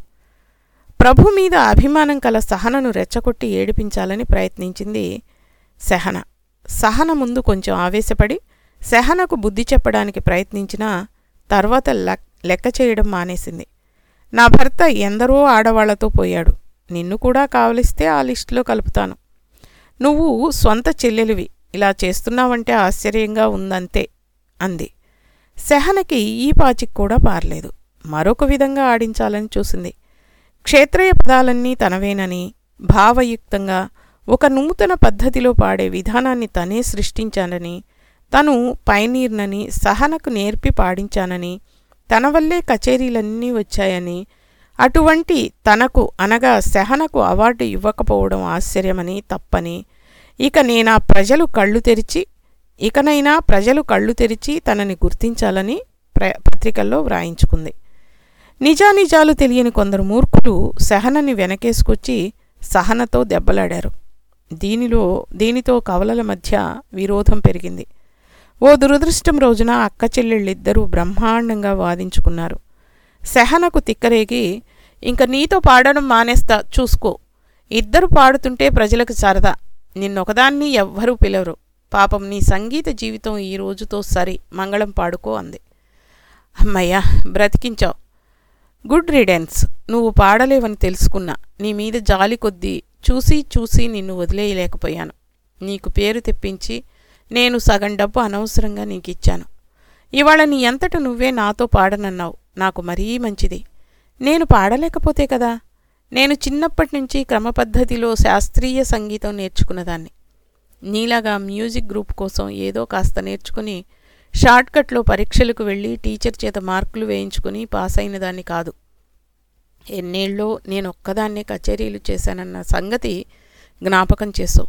ప్రభు మీద అభిమానం కల సహనను రెచ్చగొట్టి ఏడిపించాలని ప్రయత్నించింది సహన. సహన ముందు కొంచెం ఆవేశపడి సహనకు బుద్ధి చెప్పడానికి ప్రయత్నించినా తర్వాత లెక్క చేయడం మానేసింది. నా భర్త ఎందరో ఆడవాళ్ళతో పోయాడు. నిన్ను కూడా కావలిస్తే ఆ లిస్టులో కలుపుతాను. నువ్వు సొంత చెల్లెలివి. ఇలా చేస్తున్నావంటే ఆశ్చర్యంగా ఉందంతే అంది. సెహనకి ఈ పాచికి కూడా పారలేదు. మరొక విధంగా ఆడించాలని చూసింది. క్షేత్రయ పదాలన్నీ తనవేనని భావయుక్తంగా ఒక నూతన పద్ధతిలో పాడే విధానాన్ని తనే సృష్టించానని తను పైనీర్నని సహనకు నేర్పి పాడించానని తన వల్లే కచేరీలన్నీ వచ్చాయని అటువంటి తనకు అనగా సహనకు అవార్డు ఇవ్వకపోవడం ఆశ్చర్యమని తప్పని. ఇక నేనా ప్రజలు కళ్ళు తెరిచి ఇకనైనా ప్రజలు కళ్ళు తెరిచి తనని గుర్తించాలని ప్ర పత్రికల్లో వ్రాయించుకుంది. నిజానిజాలు తెలియని కొందరు మూర్ఖులు సహనని వెనకేసుకొచ్చి సహనతో దెబ్బలాడారు. దీనిలో దీనితో కవలల మధ్య విరోధం పెరిగింది. ఓ దురదృష్టం రోజున అక్క చెల్లెళ్ళిద్దరూ బ్రహ్మాండంగా వాదించుకున్నారు. సహనకు తిక్కరేగి ఇంక నీతో పాడడం మానేస్తా చూసుకో. ఇద్దరు పాడుతుంటే ప్రజలకు సరదా నిన్నొకదాన్ని ఎవ్వరూ పిలవరు. పాపం నీ సంగీత జీవితం ఈ రోజుతో సరి మంగళం పాడుకో అంది. అమ్మయ్యా బ్రతికించావు. Good riddance. నువ్వు పాడలేవని తెలుసుకున్నా. నీ మీద జాలి కొద్దీ చూసి చూసి నిన్ను వదిలేయలేకపోయాను. నీకు పేరు తెప్పించి నేను సగం డబ్బు అనవసరంగా నీకిచ్చాను. ఇవాళ నీ అంతట నువ్వే నాతో పాడనన్నావు. నాకు మరీ మంచిది. నేను పాడలేకపోతే కదా? నేను చిన్నప్పటి నుంచి క్రమపద్ధతిలో శాస్త్రీయ సంగీతం నేర్చుకున్నదాన్ని. నీలాగా మ్యూజిక్ గ్రూప్ కోసం ఏదో కాస్త నేర్చుకుని షార్ట్కట్లో పరీక్షలకు వెళ్ళి టీచర్ చేత మార్కులు వేయించుకుని పాస్ అయిన దాన్ని కాదు. ఎన్నేళ్ళో నేను ఒక్కదాన్నే కచేరీలు చేశానన్న సంగతి జ్ఞాపకం చేసావు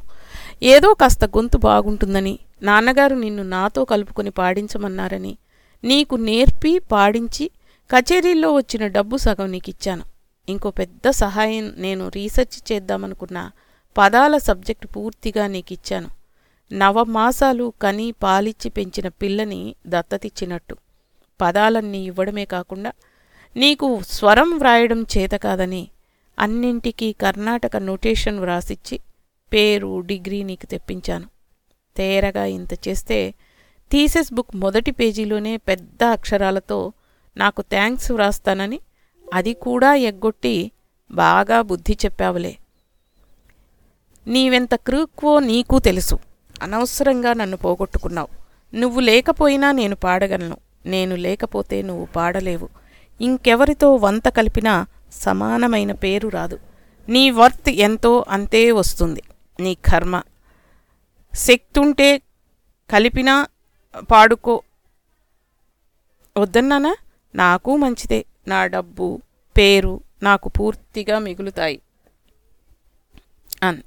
ఏదో కాస్త గొంతు బాగుంటుందని నాన్నగారు నిన్ను నాతో కలుపుకొని పాడించమన్నారని నీకు నేర్పి పాడించి కచేరీల్లో వచ్చిన డబ్బు సగం నీకిచ్చాను. ఇంకో పెద్ద సహాయం నేను రీసెర్చ్ చేద్దామనుకున్న పదాల సబ్జెక్ట్ పూర్తిగా నీకిచ్చాను. నవమాసాలు కని పాలిచ్చి పెంచిన పిల్లని దత్తతిచ్చినట్టు. పదాలన్నీ ఇవ్వడమే కాకుండా నీకు స్వరం వ్రాయడం చేత కాదని అన్నింటికీ కర్ణాటక నోటేషన్ వ్రాసిచ్చి పేరు డిగ్రీ నీకు తెప్పించాను. తేరగా ఇంత చేస్తే థీసెస్ బుక్ మొదటి పేజీలోనే పెద్ద అక్షరాలతో నాకు థ్యాంక్స్ వ్రాస్తానని అది కూడా ఎగ్గొట్టి బాగా బుద్ధి చెప్పావులే. నీవెంత క్రూక్వో నీకు తెలుసు. అనవసరంగా నన్ను పోగొట్టుకున్నావు. నువ్వు లేకపోయినా నేను పాడగలను. నేను లేకపోతే నువ్వు పాడలేవు. ఇంకెవరితో వంత కలిపినా సమానమైన పేరు రాదు. నీ వర్త్ ఎంతో అంతే వస్తుంది. నీ కర్మ. శక్తుంటే కలిపినా పాడుకో. వద్దన్నానా? నాకు మంచిదే నా డబ్బు పేరు నాకు పూర్తిగా మిగులుతాయి. అన్.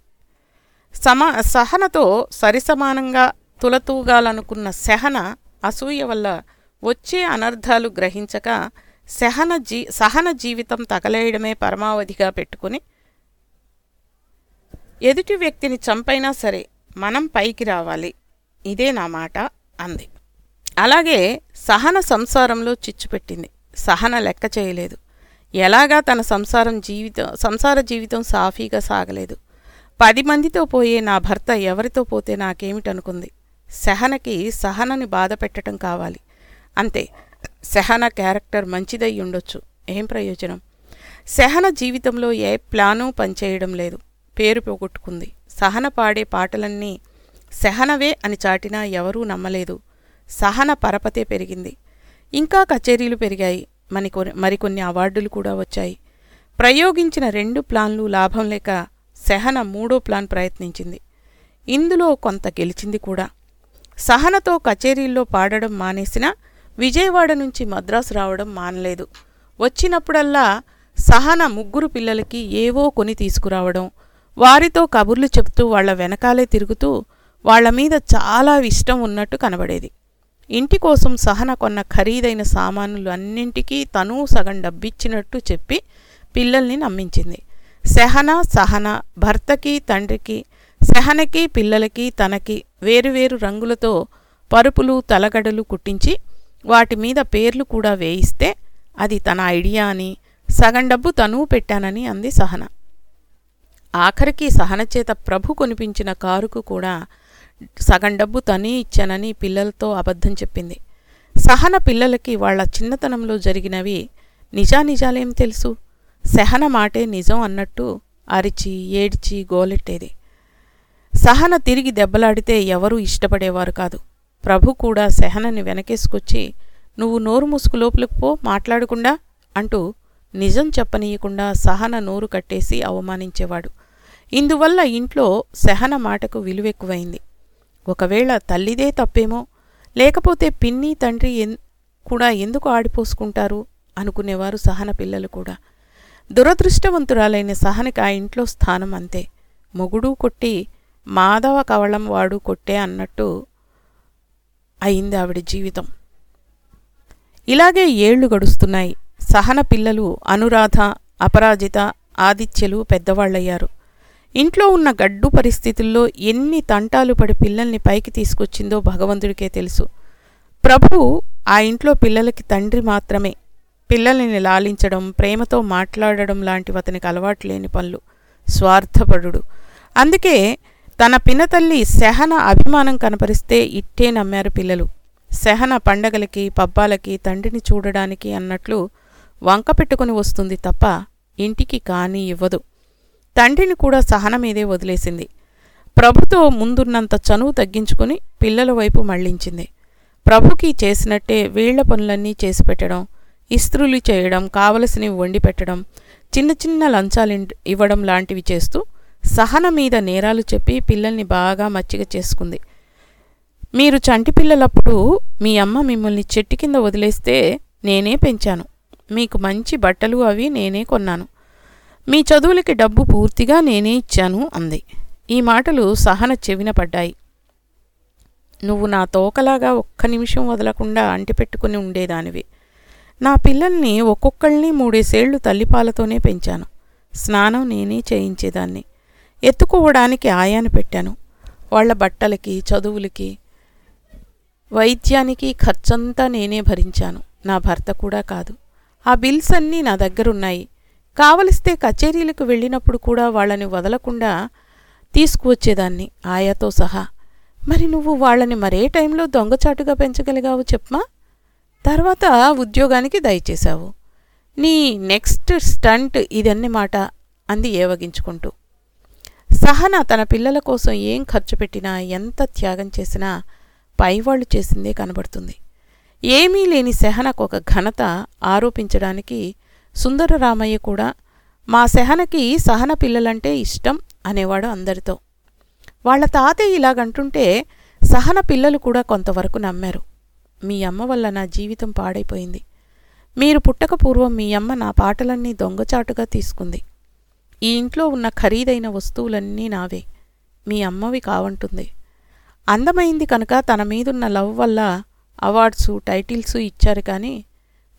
సమా సహనతో సరిసమానంగా తులతూగాలనుకున్న సహన అసూయ వల్ల వచ్చే అనర్థాలు గ్రహించక సహన జీ సహన జీవితం తగలేయడమే పరమావధిగా పెట్టుకుని ఎదుటి వ్యక్తిని చంపైనా సరే మనం పైకి రావాలి. ఇదే నా మాట అంది. అలాగే సహన సంసారంలో చిచ్చు పెట్టింది. సహన లెక్క చేయలేదు. ఎలాగా తన సంసారం జీవితం సంసార జీవితం సాఫీగా సాగలేదు. పది మందితో పోయే నా భర్త ఎవరితో పోతే నాకేమిటనుకుంది సహనకి సహనని బాధ పెట్టడం కావాలి. అంతే. సహన క్యారెక్టర్ మంచిదై ఉండొచ్చు. ఏం ప్రయోజనం? సహన జీవితంలో ఏ ప్లాను పనిచేయడం లేదు. పేరు పోగొట్టుకుంది. సహన పాడే పాటలన్నీ సహనవే అని చాటినా ఎవరూ నమ్మలేదు. సహన పరపతే పెరిగింది. ఇంకా కచేరీలు పెరిగాయి. మరి మరికొన్ని అవార్డులు కూడా వచ్చాయి. ప్రయోగించిన రెండు ప్లాన్లు లాభం లేక సహన మూడో ప్లాన్ ప్రయత్నించింది. ఇందులో కొంత గెలిచింది కూడా. సహనతో కచేరీల్లో పాడడం మానేసినా విజయవాడ నుంచి మద్రాసు రావడం మానలేదు. వచ్చినప్పుడల్లా సహన ముగ్గురు పిల్లలకి ఏవో కొని తీసుకురావడం వారితో కబుర్లు చెప్తూ వాళ్ళ వెనకాలే తిరుగుతూ వాళ్ళ మీద చాలా ఇష్టం ఉన్నట్టు కనబడేది. ఇంటి కోసం సహన కొన్న ఖరీదైన సామానులు అన్నింటికీ తను సగం డబ్బిచ్చినట్టు చెప్పి పిల్లల్ని నమ్మించింది. సెహన సహన భర్తకి తండ్రికి సెహనకి పిల్లలకి తనకి వేరువేరు రంగులతో పరుపులు తలగడలు కుట్టించి వాటి మీద పేర్లు కూడా వేయిస్తే అది తన ఐడియా అని సగం డబ్బు తను పెట్టానని అంది సహన. ఆఖరికి సహన చేత ప్రభు కొనిపించిన కారుకు కూడా సగం డబ్బు తనే ఇచ్చానని పిల్లలతో అబద్ధం చెప్పింది. సహన పిల్లలకి వాళ్ళ చిన్నతనంలో జరిగినవి నిజానిజాలేం తెలుసు? సహన మాటే నిజం అన్నట్టు అరిచి ఏడ్చి గోలెట్టేది. సహన తిరిగి దెబ్బలాడితే ఎవరూ ఇష్టపడేవారు కాదు. ప్రభు కూడా సహనని వెనకేసుకొచ్చి నువ్వు నోరు మూసుకు లోపలికి పో మాట్లాడకుండా అంటూ నిజం చెప్పనీయకుండా సహన నోరు కట్టేసి అవమానించేవాడు. ఇందువల్ల ఇంట్లో సహన మాటకు విలువెక్కువైంది. ఒకవేళ తల్లిదే తప్పేమో లేకపోతే పిన్ని తండ్రి ఎన్ కూడా ఎందుకు ఆడిపోసుకుంటారు? అనుకునేవారు సహన పిల్లలు కూడా. దురదృష్టవంతురాలైన సహనకి ఆ ఇంట్లో స్థానం అంతే. మొగుడు కొట్టి మాధవ కవళం వాడు కొట్టే అన్నట్టు అయింది ఆవిడ జీవితం. ఇలాగే ఏళ్ళు గడుస్తున్నాయి. సహన పిల్లలు అనురాధ అపరాజిత ఆదిత్యలు పెద్దవాళ్ళయ్యారు. ఇంట్లో ఉన్న గడ్డు పరిస్థితుల్లో ఎన్ని తంటాలు పడి పిల్లల్ని పైకి తీసుకొచ్చిందో భగవంతుడికే తెలుసు. ప్రభు ఆ ఇంట్లో పిల్లలకి తండ్రి మాత్రమే. పిల్లల్ని లాలించడం ప్రేమతో మాట్లాడడం లాంటివి అతనికి అలవాటు లేని పనులు. స్వార్థపరుడు. అందుకే తన పినతల్లి సెహన అభిమానం కనపరిస్తే ఇట్టే నమ్మారు పిల్లలు. సెహన పండగలకి పబ్బాలకి తండ్రిని చూడడానికి అన్నట్లు వంక పెట్టుకుని వస్తుంది తప్ప ఇంటికి కానీ ఇవ్వదు. తండ్రిని కూడా సహనమీదే వదిలేసింది. ప్రభుతో ముందున్నంత చనువు తగ్గించుకుని పిల్లల వైపు మళ్ళించింది. ప్రభుకి చేసినట్టే వీళ్ళ పనులన్నీ చేసి పెట్టడం ఇస్త్రులు చేయడం కావలసినవి వండి పెట్టడం చిన్న చిన్న లంచాలు ఇవ్వడం లాంటివి చేస్తూ సహన మీద నేరాలు చెప్పి పిల్లల్ని బాగా మచ్చిక చేసుకుంది. మీరు చంటి పిల్లలప్పుడు మీ అమ్మ మిమ్మల్ని చెట్టు కింద వదిలేస్తే నేనే పెంచాను. మీకు మంచి బట్టలు అవి నేనే కొన్నాను. మీ చదువులకి డబ్బు పూర్తిగా నేనే ఇచ్చాను అంది. ఈ మాటలు సహన చెవిన పడ్డాయి. నువ్వు నా తోకలాగా ఒక్క నిమిషం వదలకుండా అంటిపెట్టుకుని ఉండేదానివి. నా పిల్లల్ని ఒక్కొక్కళ్ళని మూడేసేళ్ళు తల్లిపాలతోనే పెంచాను. స్నానం నేనే చేయించేదాన్ని. ఎత్తుకోవడానికి ఆయాను పెట్టాను. వాళ్ళ బట్టలకి చదువులకి వైద్యానికి ఖర్చంతా నేనే భరించాను. నా భర్త కూడా కాదు. ఆ బిల్స్ అన్నీ నా దగ్గరున్నాయి. కావలిస్తే కచేరీలకు వెళ్ళినప్పుడు కూడా వాళ్ళని వదలకుండా తీసుకువచ్చేదాన్ని ఆయాతో సహా. మరి నువ్వు వాళ్ళని మరే టైంలో దొంగచాటుగా పెంచగలిగావు చెప్పమా? తర్వాత ఉద్యోగానికి దయచేశావు. నీ నెక్స్ట్ స్టంట్ ఇదన్నమాట అంది ఏవగించుకుంటూ. సహన తన పిల్లల కోసం ఏం ఖర్చు పెట్టినా ఎంత త్యాగం చేసినా పైవాళ్ళు చేసిందే కనబడుతుంది. ఏమీ లేని సెహనకు ఒక ఘనత ఆరోపించడానికి సుందరరామయ్య కూడా మా సెహనకి సహన పిల్లలంటే ఇష్టం అనేవాడు అందరితో. వాళ్ళ తాతయ్య ఇలాగంటుంటే సహన పిల్లలు కూడా కొంతవరకు నమ్మారు. మీ అమ్మ వల్ల నా జీవితం పాడైపోయింది. మీరు పుట్టక పూర్వం మీ అమ్మ నా పాటలన్నీ దొంగచాటుగా తీసుకుంది. ఈ ఇంట్లో ఉన్న ఖరీదైన వస్తువులన్నీ నావే. మీ అమ్మవి కావంటుంది. అందమైంది కనుక తన మీదున్న లవ్ వల్ల అవార్డ్సు టైటిల్సు ఇచ్చారు కానీ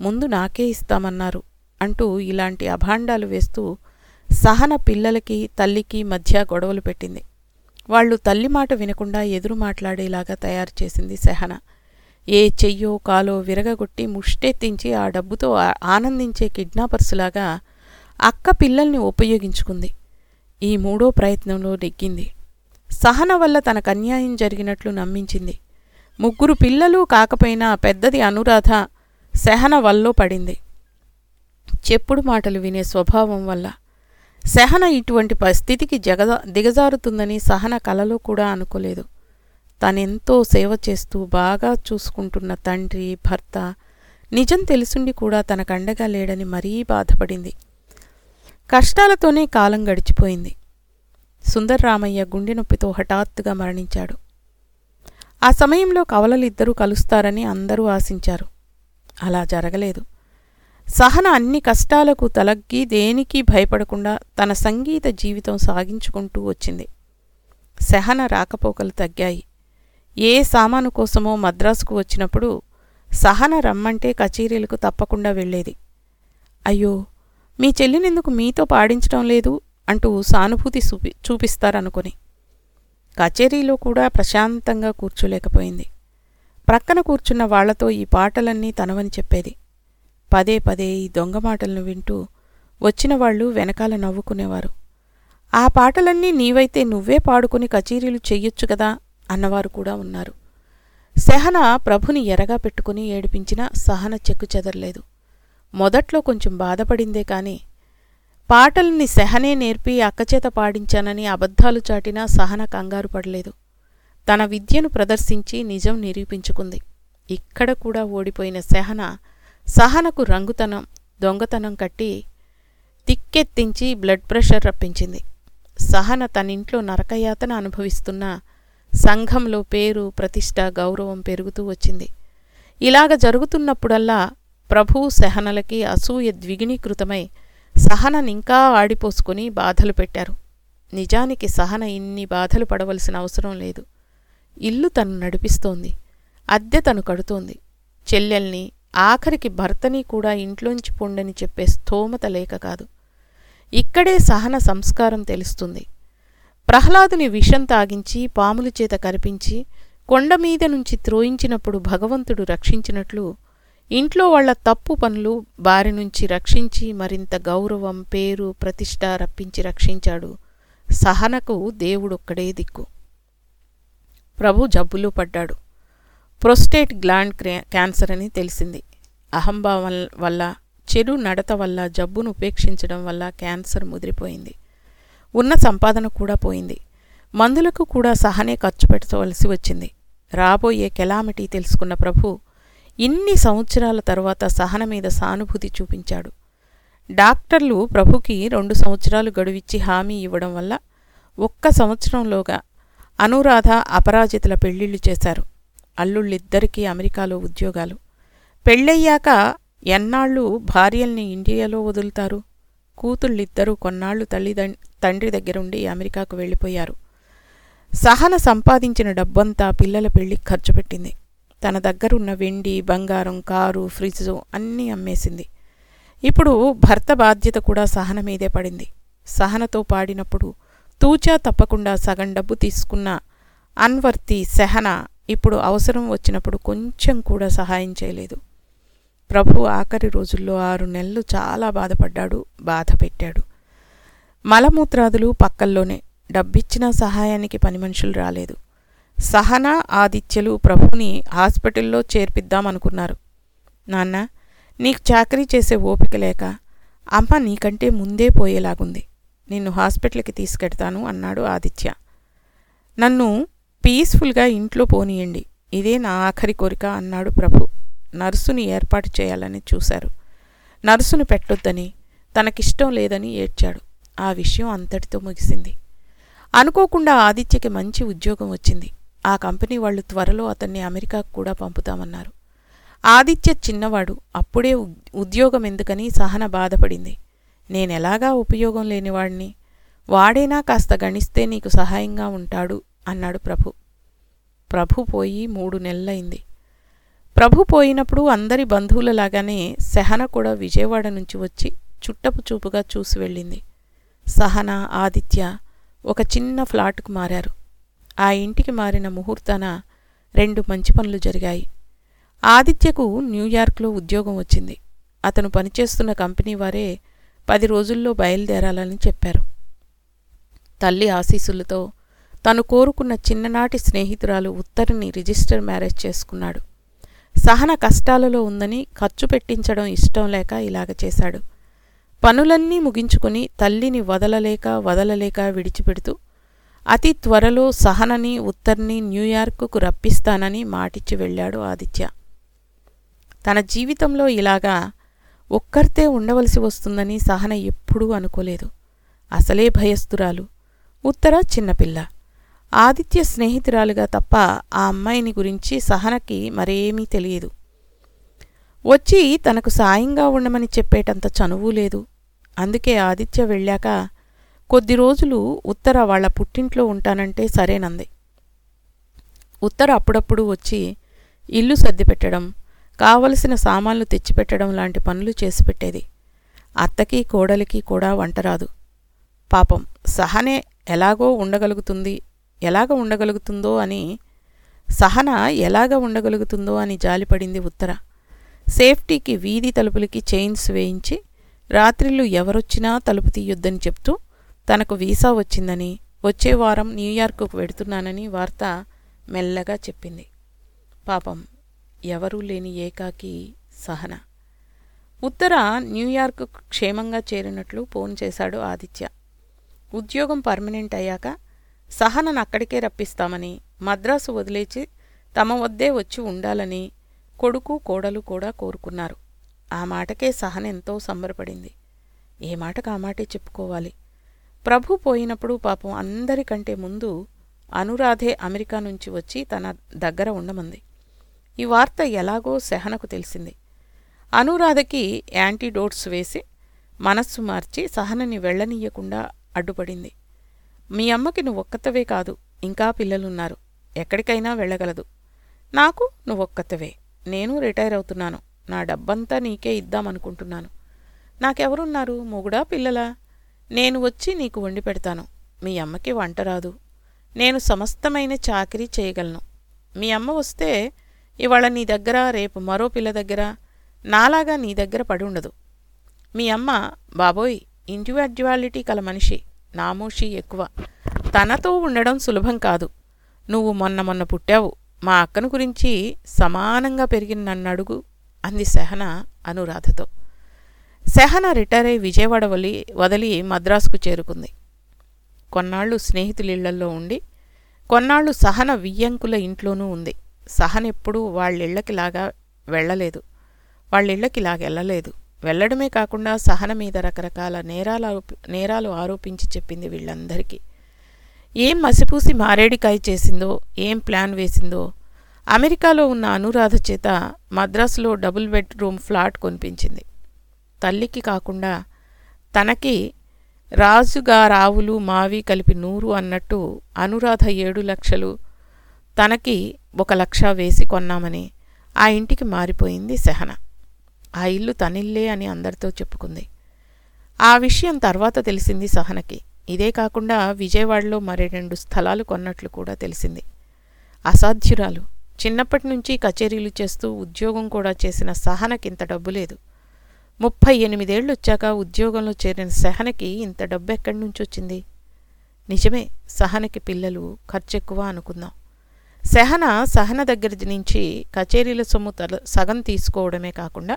ముందు నాకే ఇస్తామన్నారు. అంటూ ఇలాంటి అభాండాలు వేస్తూ సహన పిల్లలకి తల్లికి మధ్య గొడవలు పెట్టింది. వాళ్ళు తల్లి మాట వినకుండా ఎదురు మాట్లాడేలాగా తయారు చేసింది సహన. ఏ చెయ్యో కాలో విరగగొట్టి ముష్టెత్తించి ఆ డబ్బుతో ఆనందించే కిడ్నాపర్సులాగా అక్క పిల్లల్ని ఉపయోగించుకుంది. ఈ మూడో ప్రయత్నంలో నెగ్గింది. సహన వల్ల తనకు అన్యాయం జరిగినట్లు నమ్మించింది. ముగ్గురు పిల్లలు కాకపోయినా పెద్దది అనురాధ సహన వల్లో పడింది. చెప్పుడు మాటలు వినే స్వభావం వల్ల సహన ఇటువంటి పరిస్థితికి జగద దిగజారుతుందని సహన కలలో కూడా అనుకోలేదు. తనెంతో సేవ చేస్తూ బాగా చూసుకుంటున్న తండ్రి భర్త నిజం తెలుసుండి కూడా తనకండగా లేడని మరీ బాధపడింది. కష్టాలతోనే కాలం గడిచిపోయింది. సుందర్రామయ్య గుండె నొప్పితో హఠాత్తుగా మరణించాడు. ఆ సమయంలో కవలలిద్దరూ కలుస్తారని అందరూ ఆశించారు. అలా జరగలేదు. సహన అన్ని కష్టాలకు తలగ్గి దేనికి భయపడకుండా తన సంగీత జీవితం సాగించుకుంటూ వచ్చింది. సహన రాకపోకలు తగ్గాయి. ఏ సామాను కోసమో మద్రాసుకు వచ్చినప్పుడు సహన రమ్మంటే కచేరీలకు తప్పకుండా వెళ్ళేది. అయ్యో మీ చెల్లినెందుకు మీతో పాడించడం లేదు అంటూ సానుభూతి చూపి చూపిస్తారనుకుని. కచేరీలో కూడా ప్రశాంతంగా కూర్చోలేకపోయింది. ప్రక్కన కూర్చున్న వాళ్ళతో ఈ పాటలన్నీ తనవని చెప్పేది. పదే పదే ఈ దొంగ మాటలను వింటూ వచ్చిన వాళ్ళు వెనకాల నవ్వుకునేవారు. ఆ పాటలన్నీ నీవైతే నువ్వే పాడుకుని కచేరీలు చెయ్యొచ్చు కదా అన్నవారు కూడా ఉన్నారు. సహన ప్రభుని ఎరగా పెట్టుకుని ఏడిపించినా సహన చెక్కు చెదరలేదు. మొదట్లో కొంచెం బాధపడిందే కానీ పాటల్ని సహనే నేర్పి అక్కచేత పాడించానని అబద్ధాలు చాటినా సహన కంగారు పడలేదు. తన విద్యను ప్రదర్శించి నిజం నిరూపించుకుంది. ఇక్కడ కూడా ఓడిపోయిన సెహన సహనకు రంగుతనం దొంగతనం కట్టి తిక్కెత్తించి బ్లడ్ ప్రెషర్ రప్పించింది. సహన తనింట్లో నరకయాతన అనుభవిస్తున్న సంఘంలో పేరు ప్రతిష్ట గౌరవం పెరుగుతూ వచ్చింది. ఇలాగ జరుగుతున్నప్పుడల్లా ప్రభు సహనలకి అసూయ ద్విగుణీకృతమై సహననింకా ఆడిపోసుకుని బాధలు పెట్టారు. నిజానికి సహన ఇన్ని బాధలు పడవలసిన అవసరం లేదు. ఇల్లు తను నడిపిస్తోంది. అద్దె తను కడుతోంది. చెల్లెల్ని ఆఖరికి భర్తని కూడా ఇంట్లోంచి పొండని చెప్పే స్థోమత లేక కాదు. ఇక్కడే సహన సంస్కారం తెలుస్తుంది. ప్రహ్లాదుని విషం తాగించి పాముల చేత కరిపించి కొండమీద నుంచి త్రోయించినప్పుడు భగవంతుడు రక్షించినట్లు ఇంట్లో వాళ్ళ తప్పు పనులు బారి నుంచి రక్షించి మరింత గౌరవం పేరు ప్రతిష్ట రప్పించి రక్షించాడు సహనకు దేవుడొక్కడే దిక్కు. ప్రభు జబ్బులు పడ్డాడు. ప్రొస్టేట్ గ్లాండ్ క్యాన్సర్ అని తెలిసింది. అహంభావం వల్ల చెడు నడత వల్ల జబ్బును ఉపేక్షించడం వల్ల క్యాన్సర్ ముదిరిపోయింది. ఉన్న సంపాదన కూడా పోయింది. మందులకు కూడా సహనే ఖర్చు పెట్టవలసి వచ్చింది. రాబోయే కెలామిటీ తెలుసుకున్న ప్రభు ఇన్ని సంవత్సరాల తర్వాత సహన మీద సానుభూతి చూపించాడు. డాక్టర్లు ప్రభుకి రెండు సంవత్సరాలు గడువిచ్చి హామీ ఇవ్వడం వల్ల ఒక్క సంవత్సరంలోగా అనురాధ అపరాజితుల పెళ్ళిళ్ళు చేశారు. అల్లుళ్ళిద్దరికీ అమెరికాలో ఉద్యోగాలు. పెళ్ళయ్యాక ఎన్నాళ్ళు భార్యల్ని ఇండియాలో వదులుతారు? కూతుళ్ళిద్దరూ కొన్నాళ్ళు తల్లిదం తండ్రి దగ్గరుండి అమెరికాకు వెళ్ళిపోయారు. సహన సంపాదించిన డబ్బంతా పిల్లల పెళ్ళికి ఖర్చు పెట్టింది. తన దగ్గరున్న వెండి బంగారం కారు ఫ్రిడ్జు అన్నీ అమ్మేసింది. ఇప్పుడు భర్త బాధ్యత కూడా సహన మీదే పడింది. సహనతో పాడినప్పుడు తూచా తప్పకుండా సగం డబ్బు తీసుకున్న అన్వర్తి సెహన ఇప్పుడు అవసరం వచ్చినప్పుడు కొంచెం కూడా సహాయం చేయలేదు. ప్రభు ఆఖరి రోజుల్లో ఆరు నెలలు చాలా బాధపడ్డాడు బాధ పెట్టాడు. మలమూత్రాదులు పక్కల్లోనే డబ్బిచ్చిన సహాయానికి పని మనుషులు రాలేదు. సహన ఆదిత్యలు ప్రభుని హాస్పిటల్లో చేర్పిద్దామనుకున్నారు. నాన్న నీకు చాకరీ చేసే ఓపిక లేక అమ్మ నీకంటే ముందే పోయేలాగుంది. నిన్ను హాస్పిటల్కి తీసుకెడతాను అన్నాడు ఆదిత్య. నన్ను పీస్ఫుల్గా ఇంట్లో పోనీయండి. ఇదే నా ఆఖరి కోరిక అన్నాడు ప్రభు. నర్సుని ఏర్పాటు చేయాలని చూశారు. నర్సును పెట్టొద్దని తనకిష్టం లేదని ఏడ్చాడు. ఆ విషయం అంతటితో ముగిసింది. అనుకోకుండా ఆదిత్యకి మంచి ఉద్యోగం వచ్చింది. ఆ కంపెనీ వాళ్ళు త్వరలో అతన్ని అమెరికాకు కూడా పంపుతామన్నారు. ఆదిత్య చిన్నవాడు అప్పుడే ఉద్యోగం ఎందుకని సహన బాధపడింది. నేనెలాగా ఉపయోగం లేనివాడిని? వాడేనా కాస్త గణిస్తే నీకు సహాయంగా ఉంటాడు అన్నాడు ప్రభు. ప్రభు పోయి మూడు నెలలైంది. ప్రభు పోయినప్పుడు అందరి బంధువులలాగానే సహన కూడా విజయవాడ నుంచి వచ్చి చుట్టపు చూపుగా చూసి వెళ్ళింది. సహన ఆదిత్య ఒక చిన్న ఫ్లాట్కు మారారు. ఆ ఇంటికి మారిన ముహూర్తాన రెండు మంచి పనులు జరిగాయి. ఆదిత్యకు న్యూయార్క్లో ఉద్యోగం వచ్చింది. అతను పనిచేస్తున్న కంపెనీ వారే పది రోజుల్లో బయలుదేరాలని చెప్పారు. తల్లి ఆశీస్సులతో తను కోరుకున్న చిన్ననాటి స్నేహితురాలు ఉత్తరిని రిజిస్టర్ మ్యారేజ్ చేసుకున్నాడు. సహన కష్టాలలో ఉందని ఖర్చు పెట్టించడం ఇష్టం లేక ఇలాగ చేశాడు. పనులన్నీ ముగించుకుని తల్లిని వదలలేక వదలలేక విడిచిపెడుతూ అతి త్వరలో సహనని ఉత్తర్ని న్యూయార్కుకు రప్పిస్తానని మాటిచ్చి వెళ్ళాడు ఆదిత్య. తన జీవితంలో ఇలాగా ఒక్కర్తే ఉండవలసి వస్తుందని సహన ఎప్పుడూ అనుకోలేదు. అసలే భయస్థురాలు ఉత్తర చిన్నపిల్ల. ఆదిత్య స్నేహితురాలుగా తప్ప ఆ అమ్మాయిని గురించి సహనకి మరేమీ తెలియదు. వచ్చి తనకు సాయంగా ఉండమని చెప్పేటంత చనువు లేదు. అందుకే ఆదిత్య వెళ్ళాక కొద్ది రోజులు ఉత్తర వాళ్ళ పుట్టింట్లో ఉంటానంటే సరేనంది. ఉత్తర అప్పుడప్పుడు వచ్చి ఇల్లు సర్దిపెట్టడం కావలసిన సామాన్లు తెచ్చిపెట్టడం లాంటి పనులు చేసి పెట్టేది. అత్తకి కోడలికి కూడా వంటరాదు పాపం సహనే ఎలాగో ఉండగలుగుతుంది ఎలాగ ఉండగలుగుతుందో అని సహన ఎలాగ ఉండగలుగుతుందో అని జాలిపడింది ఉత్తర. సేఫ్టీకి వీధి తలుపులకి చైన్స్ వేయించి రాత్రిళ్ళు ఎవరొచ్చినా తలుపు తీయొద్దని చెప్తూ తనకు వీసా వచ్చిందని వచ్చే వారం న్యూయార్క్కు వెడుతున్నానని వార్త మెల్లగా చెప్పింది. పాపం ఎవరూ లేని ఏకాకి సహన. ఉత్తర న్యూయార్క్ క్షేమంగా చేరినట్లు ఫోన్ చేశాడు ఆదిత్య. ఉద్యోగం పర్మనెంట్ అయ్యాక సహనను అక్కడికే రప్పిస్తామని మద్రాసు వదిలేచి తమ వద్దే వచ్చి ఉండాలని కొడుకు కోడలు కూడా కోరుకున్నారు. ఆ మాటకే సహన ఎంతో సంబరపడింది. ఏ మాటకు ఆ మాటే చెప్పుకోవాలి. ప్రభు పోయినప్పుడు పాపం అందరికంటే ముందు అనురాధే అమెరికా నుంచి వచ్చి తన దగ్గర ఉండమంది. ఈ వార్త ఎలాగో సహనకు తెలిసింది. అనురాధకి యాంటీడోట్స్ వేసి మనస్సు మార్చి సహనని వెళ్ళనీయకుండా అడ్డుపడింది. మీ అమ్మకి నువ్వొక్కతవే కాదు ఇంకా పిల్లలున్నారు. ఎక్కడికైనా వెళ్ళగలదు. నాకు నువ్వొక్కతవే. నేను రిటైర్ అవుతున్నాను నా డబ్బంతా నీకే ఇద్దామనుకుంటున్నాను. నాకెవరున్నారు? మొగుడా పిల్లలా? నేను వచ్చి నీకు వండి పెడతాను. మీ అమ్మకి వంట రాదు. నేను సమస్తమైన చాకిరీ చేయగలను. మీ అమ్మ వస్తే ఇవాళ నీ దగ్గర రేపు మరో పిల్ల దగ్గర నాలాగా నీ దగ్గర పడి ఉండదు మీ అమ్మ బాబోయ్ ఇండివిడ్యువాలిటీ కల మనిషి. నామోషి ఎక్కువ. తనతో ఉండడం సులభం కాదు. నువ్వు మొన్న మొన్న పుట్టావు. మా అక్కను గురించి సమానంగా పెరిగిన నన్ను అడుగు అంది సెహన అనురాధతో. సెహన రిటైర్ అయి విజయవాడ వలి వదిలి మద్రాసుకు చేరుకుంది. కొన్నాళ్ళు స్నేహితులిళ్ళల్లో ఉండి కొన్నాళ్ళు సహన వియ్యంకుల ఇంట్లోనూ ఉంది. సహన ఎప్పుడూ వెళ్ళలేదు. వాళ్ళిళ్ళకిలాగెళ్ళలేదు వెళ్ళడమే వెళ్ళడమే కాకుండా సహన మీద రకరకాల నేరాలు నేరాలు ఆరోపించి చెప్పింది వీళ్ళందరికీ. ఏం మసిపూసి మారేడికాయ చేసిందో ఏం ప్లాన్ వేసిందో అమెరికాలో ఉన్న అనురాధ చేత మద్రాసులో డబుల్ బెడ్రూమ్ ఫ్లాట్ కొనిపించింది. తల్లికి కాకుండా తనకి రాజుగారావులు మావి కలిపి నూరు అన్నట్టు అనురాధ ఏడు లక్షలు తనకి ఒక లక్ష వేసి కొన్నామని ఆ ఇంటికి మారిపోయింది సహన. ఆ ఇల్లు తనిల్లే అని అందరితో చెప్పుకుంది. ఆ విషయం తర్వాత తెలిసింది సహనకి. ఇదే కాకుండా విజయవాడలో మరి రెండు స్థలాలు కొన్నట్లు కూడా తెలిసింది. అసాధ్యురాలు. చిన్నప్పటి నుంచి కచేరీలు చేస్తూ ఉద్యోగం కూడా చేసిన సహనకింత డబ్బు లేదు. ముప్పై ఎనిమిదేళ్ళు వచ్చాక ఉద్యోగంలో చేరిన సహనకి ఇంత డబ్బు ఎక్కడి నుంచి వచ్చింది? నిజమే సహనకి పిల్లలు ఖర్చెక్కువ అనుకుందాం. సహన సహన దగ్గర నుంచి కచేరీల సొమ్ము సగం తీసుకోవడమే కాకుండా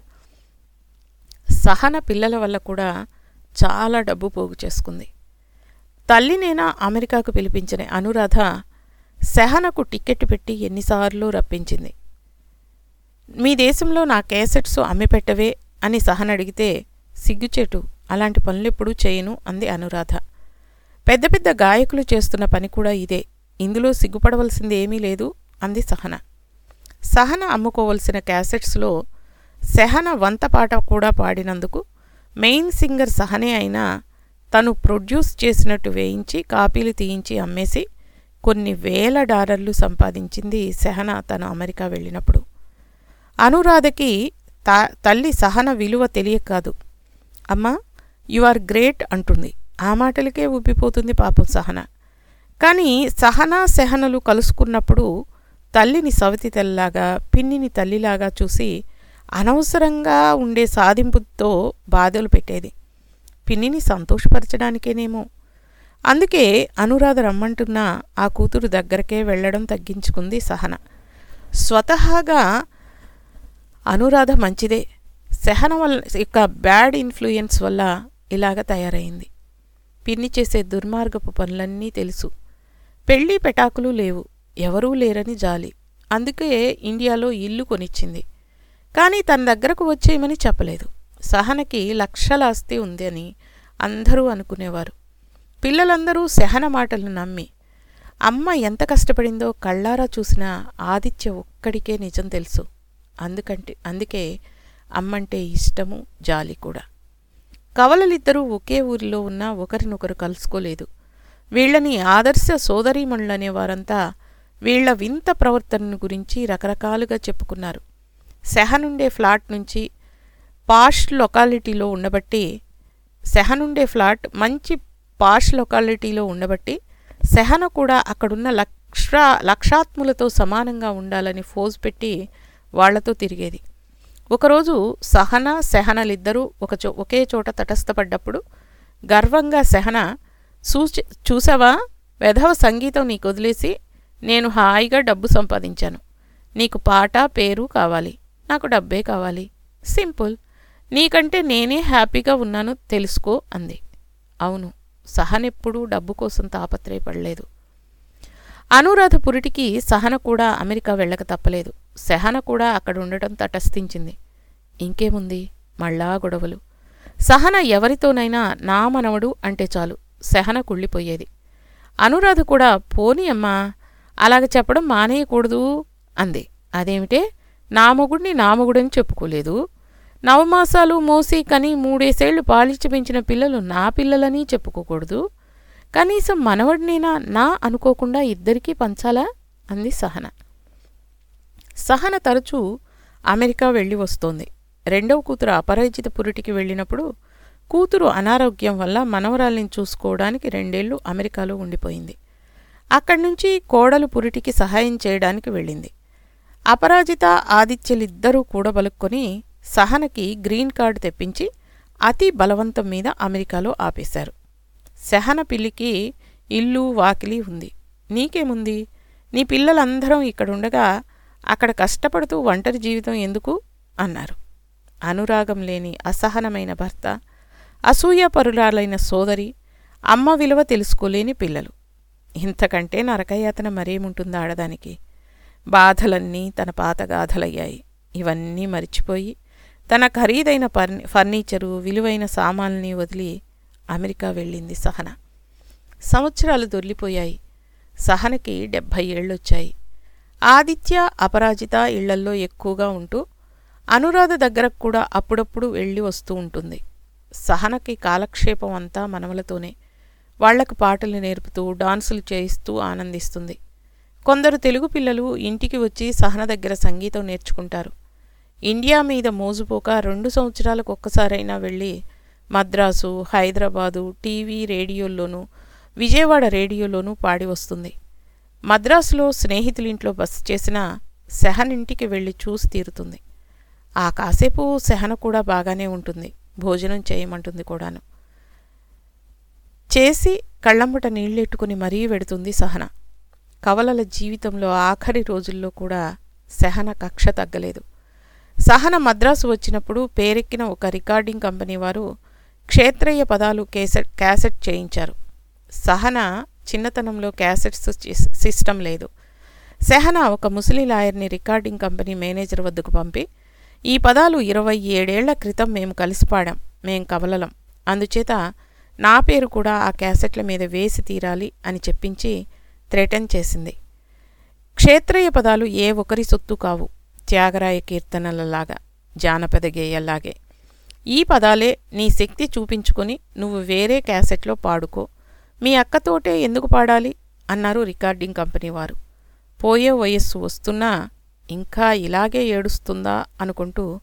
సహన పిల్లల వల్ల కూడా చాలా డబ్బు పోగు చేసుకుంది. తల్లినేనా అమెరికాకు పిలిపించిన అనురాధ సహనకు టిక్కెట్ పెట్టి ఎన్నిసార్లు రప్పించింది. మీ దేశంలో నా క్యాసెట్స్ అమ్మిపెట్టవే అని సహన అడిగితే సిగ్గుచేటు అలాంటి పనులెప్పుడూ చేయను అంది అనురాధ. పెద్ద పెద్ద గాయకులు చేస్తున్న పని కూడా ఇదే ఇందులో సిగ్గుపడవలసింది ఏమీ లేదు అంది సహన. సహన అమ్ముకోవలసిన క్యాసెట్స్లో సెహన వంత పాట కూడా పాడినందుకు మెయిన్ సింగర్ సహనే అయినా తను ప్రొడ్యూస్ చేసినట్టు వేయించి కాపీలు తీయించి అమ్మేసి కొన్ని వేల డాలర్లు సంపాదించింది సెహన తను అమెరికా వెళ్ళినప్పుడు. అనురాధకి తా తల్లి సహన విలువ తెలియక కాదు. అమ్మా యు ఆర్ గ్రేట్ అంటుంది. ఆ మాటలకే ఉబ్బిపోతుంది పాపం సహన. కానీ సహన సెహనలు కలుసుకున్నప్పుడు తల్లిని సవతి తల్లిలాగా పిన్నిని తల్లిలాగా చూసి అనవసరంగా ఉండే సాధింపుతో బాధలు పెట్టేది. పిన్నిని సంతోషపరచడానికేనేమో. అందుకే అనురాధ రమ్మంటున్నా ఆ కూతురు దగ్గరకే వెళ్ళడం తగ్గించుకుంది సహన. స్వతహాగా అనురాధ మంచిదే. సహన వల్ల యొక్క బ్యాడ్ ఇన్ఫ్లుయెన్స్ వల్ల ఇలాగ తయారైంది. పిన్ని చేసే దుర్మార్గపు పనులన్నీ తెలుసు. పెళ్ళి పెటాకులు లేవు. ఎవరూ లేరని జాలి. అందుకే ఇండియాలో ఇల్లు కొనిచ్చింది. కానీ తన దగ్గరకు వచ్చేయమని చెప్పలేదు. సహనకి లక్షల ఆస్తి ఉంది అని అందరూ అనుకునేవారు. పిల్లలందరూ సహన మాటలు నమ్మి అమ్మ ఎంత కష్టపడిందో కళ్ళారా చూసిన ఆదిత్య ఒక్కడికే నిజం తెలుసు. అందుకంటే అందుకే అమ్మంటే ఇష్టము జాలి కూడా. కవలలిద్దరూ ఒకే ఊరిలో ఉన్నా ఒకరినొకరు కలుసుకోలేదు. వీళ్ళని ఆదర్శ సోదరీమణులనే వారంతా వీళ్ళ వింత ప్రవర్తనను గురించి రకరకాలుగా చెప్పుకున్నారు. సెహనుండే ఫ్లాట్ నుంచి పాష్ లొకాలిటీలో ఉండబట్టి సెహనుండే ఫ్లాట్ మంచి పాష్ లొకాలిటీలో ఉండబట్టి సెహన కూడా అక్కడున్న లక్ష లక్షాత్ములతో సమానంగా ఉండాలని ఫోజ్ పెట్టి వాళ్ళతో తిరిగేది. ఒకరోజు సహన సెహనలిద్దరూ ఒక చో ఒకే చోట తటస్థపడ్డప్పుడు గర్వంగా సెహన సూచి చూసావా? వెధవ సంగీతం నీకు వదిలేసి నేను హాయిగా డబ్బు సంపాదించాను. నీకు పాట పేరు కావాలి. నాకు డబ్బే కావాలి. సింపుల్. నీకంటే నేనే హ్యాపీగా ఉన్నాను తెలుసుకో అంది. అవును సహనెప్పుడూ డబ్బు కోసం తాపత్రయపడలేదు. అనురాధ పురిటికి సహన కూడా అమెరికా వెళ్ళక తప్పలేదు. సహన కూడా అక్కడ ఉండటం తటస్థించింది. ఇంకేముంది? మళ్ళా గొడవలు. సహన ఎవరితోనైనా నా మనవడు అంటే చాలు సహన కుళ్ళిపోయేది. అనురాధ కూడా పోనీ అమ్మా అలాగ చెప్పడం మానేయకూడదు అంది. అదేమిటే? నా మొగుడిని నా మొగుడని చెప్పుకోలేదు. నవమాసాలు మోసి కని మూడేసేళ్ళు పాలించి పెంచిన పిల్లలు నా పిల్లలని చెప్పుకోకూడదు. కనీసం మనవడినైనా నా అనుకోకుండా ఇద్దరికీ పంచాలా? అంది సహన. సహన తరచూ అమెరికా వెళ్ళి వస్తోంది. రెండవ కూతురు అపరాజిత పురిటికి వెళ్ళినప్పుడు కూతురు అనారోగ్యం వల్ల మనవరాల్ని చూసుకోవడానికి రెండేళ్ళు అమెరికాలో ఉండిపోయింది. అక్కడి నుంచి కోడలు పురిటికి సహాయం చేయడానికి వెళ్ళింది. అపరాజిత ఆదిత్యలిద్దరూ కూడబలుక్కొని సహనకి గ్రీన్ కార్డు తెప్పించి అతి బలవంతం మీద అమెరికాలో ఆపేశారు. సహన పిల్లికి ఇల్లు వాకిలి ఉంది. నీకేముంది? నీ పిల్లలందరం ఇక్కడుండగా అక్కడ కష్టపడుతూ ఒంటరి జీవితం ఎందుకు? అన్నారు. అనురాగం లేని అసహనమైన భర్త అసూయపరులాలైన సోదరి అమ్మ విలువ తెలుసుకోలేని పిల్లలు. ఇంతకంటే నరకయాతన మరేముంటుందా ఆడదానికి? బాధలన్నీ తన పాత గాథలయ్యాయి. ఇవన్నీ మరిచిపోయి తన ఖరీదైన ఫర్ని ఫర్నిచరు విలువైన సామాన్ని వదిలి అమెరికా వెళ్ళింది సహన. సంవత్సరాలు దొర్లిపోయాయి. సహనకి డెబ్భై ఏళ్ళొచ్చాయి. ఆదిత్య అపరాజిత ఇళ్ళల్లో ఎక్కువగా ఉంటూ అనురాధ దగ్గరకు కూడా అప్పుడప్పుడు వెళ్ళి వస్తూ ఉంటుంది. సహనకి కాలక్షేపం అంతా మనవలతోనే. వాళ్ళకు పాటలు నేర్పుతూ డాన్సులు చేయిస్తూ ఆనందిస్తుంది. కొందరు తెలుగు పిల్లలు ఇంటికి వచ్చి సహన దగ్గర సంగీతం నేర్చుకుంటారు. ఇండియా మీద మోజుపోక రెండు సంవత్సరాలకు ఒక్కసారైనా వెళ్ళి మద్రాసు హైదరాబాదు టీవీ రేడియోల్లోనూ విజయవాడ రేడియోలోనూ పాడి వస్తుంది. మద్రాసులో స్నేహితులింట్లో బస చేసిన సెహన్ ఇంటికి వెళ్ళి చూసి తీరుతుంది. ఆ కాసేపు సెహన కూడా బాగానే ఉంటుంది. భోజనం చేయమంటుంది కూడాను. చేసి కళ్ళంబట నీళ్ళెట్టుకుని మరీ వెడుతుంది సహన. కవలల జీవితంలో ఆఖరి రోజుల్లో కూడా సహన కక్ష తగ్గలేదు. సహన మద్రాసు వచ్చినప్పుడు పేరెక్కిన ఒక రికార్డింగ్ కంపెనీ వారు క్షేత్రయ్య పదాలు కేసెట్ క్యాసెట్ చేయించారు. సహన చిన్నతనంలో క్యాసెట్స్ సిస్టమ్ లేదు. సెహన ఒక ముసలి లాయర్ని రికార్డింగ్ కంపెనీ మేనేజర్ వద్దకు పంపి ఈ పదాలు ఇరవై ఏడేళ్ళ క్రితం మేము కలిసి పాడాం మేం కవలలం. అందుచేత నా పేరు కూడా ఆ క్యాసెట్ల మీద వేసి తీరాలి అని చెప్పించి థ్రెటన్ చేసింది. క్షేత్రయ్య పదాలు ఏ ఒకరి సొత్తు కావు. త్యాగరాయ కీర్తనలలాగా జానపద గేయల్లాగే. ఈ పదాలే నీ శక్తి చూపించుకుని నువ్వు వేరే క్యాసెట్లో పాడుకో. మీ అక్కతోటే ఎందుకు పాడాలి? అన్నారు రికార్డింగ్ కంపెనీ వారు. పోయే వయస్సు వస్తున్నా ఇంకా ఇలాగే ఏడుస్తుందా అనుకుంటూ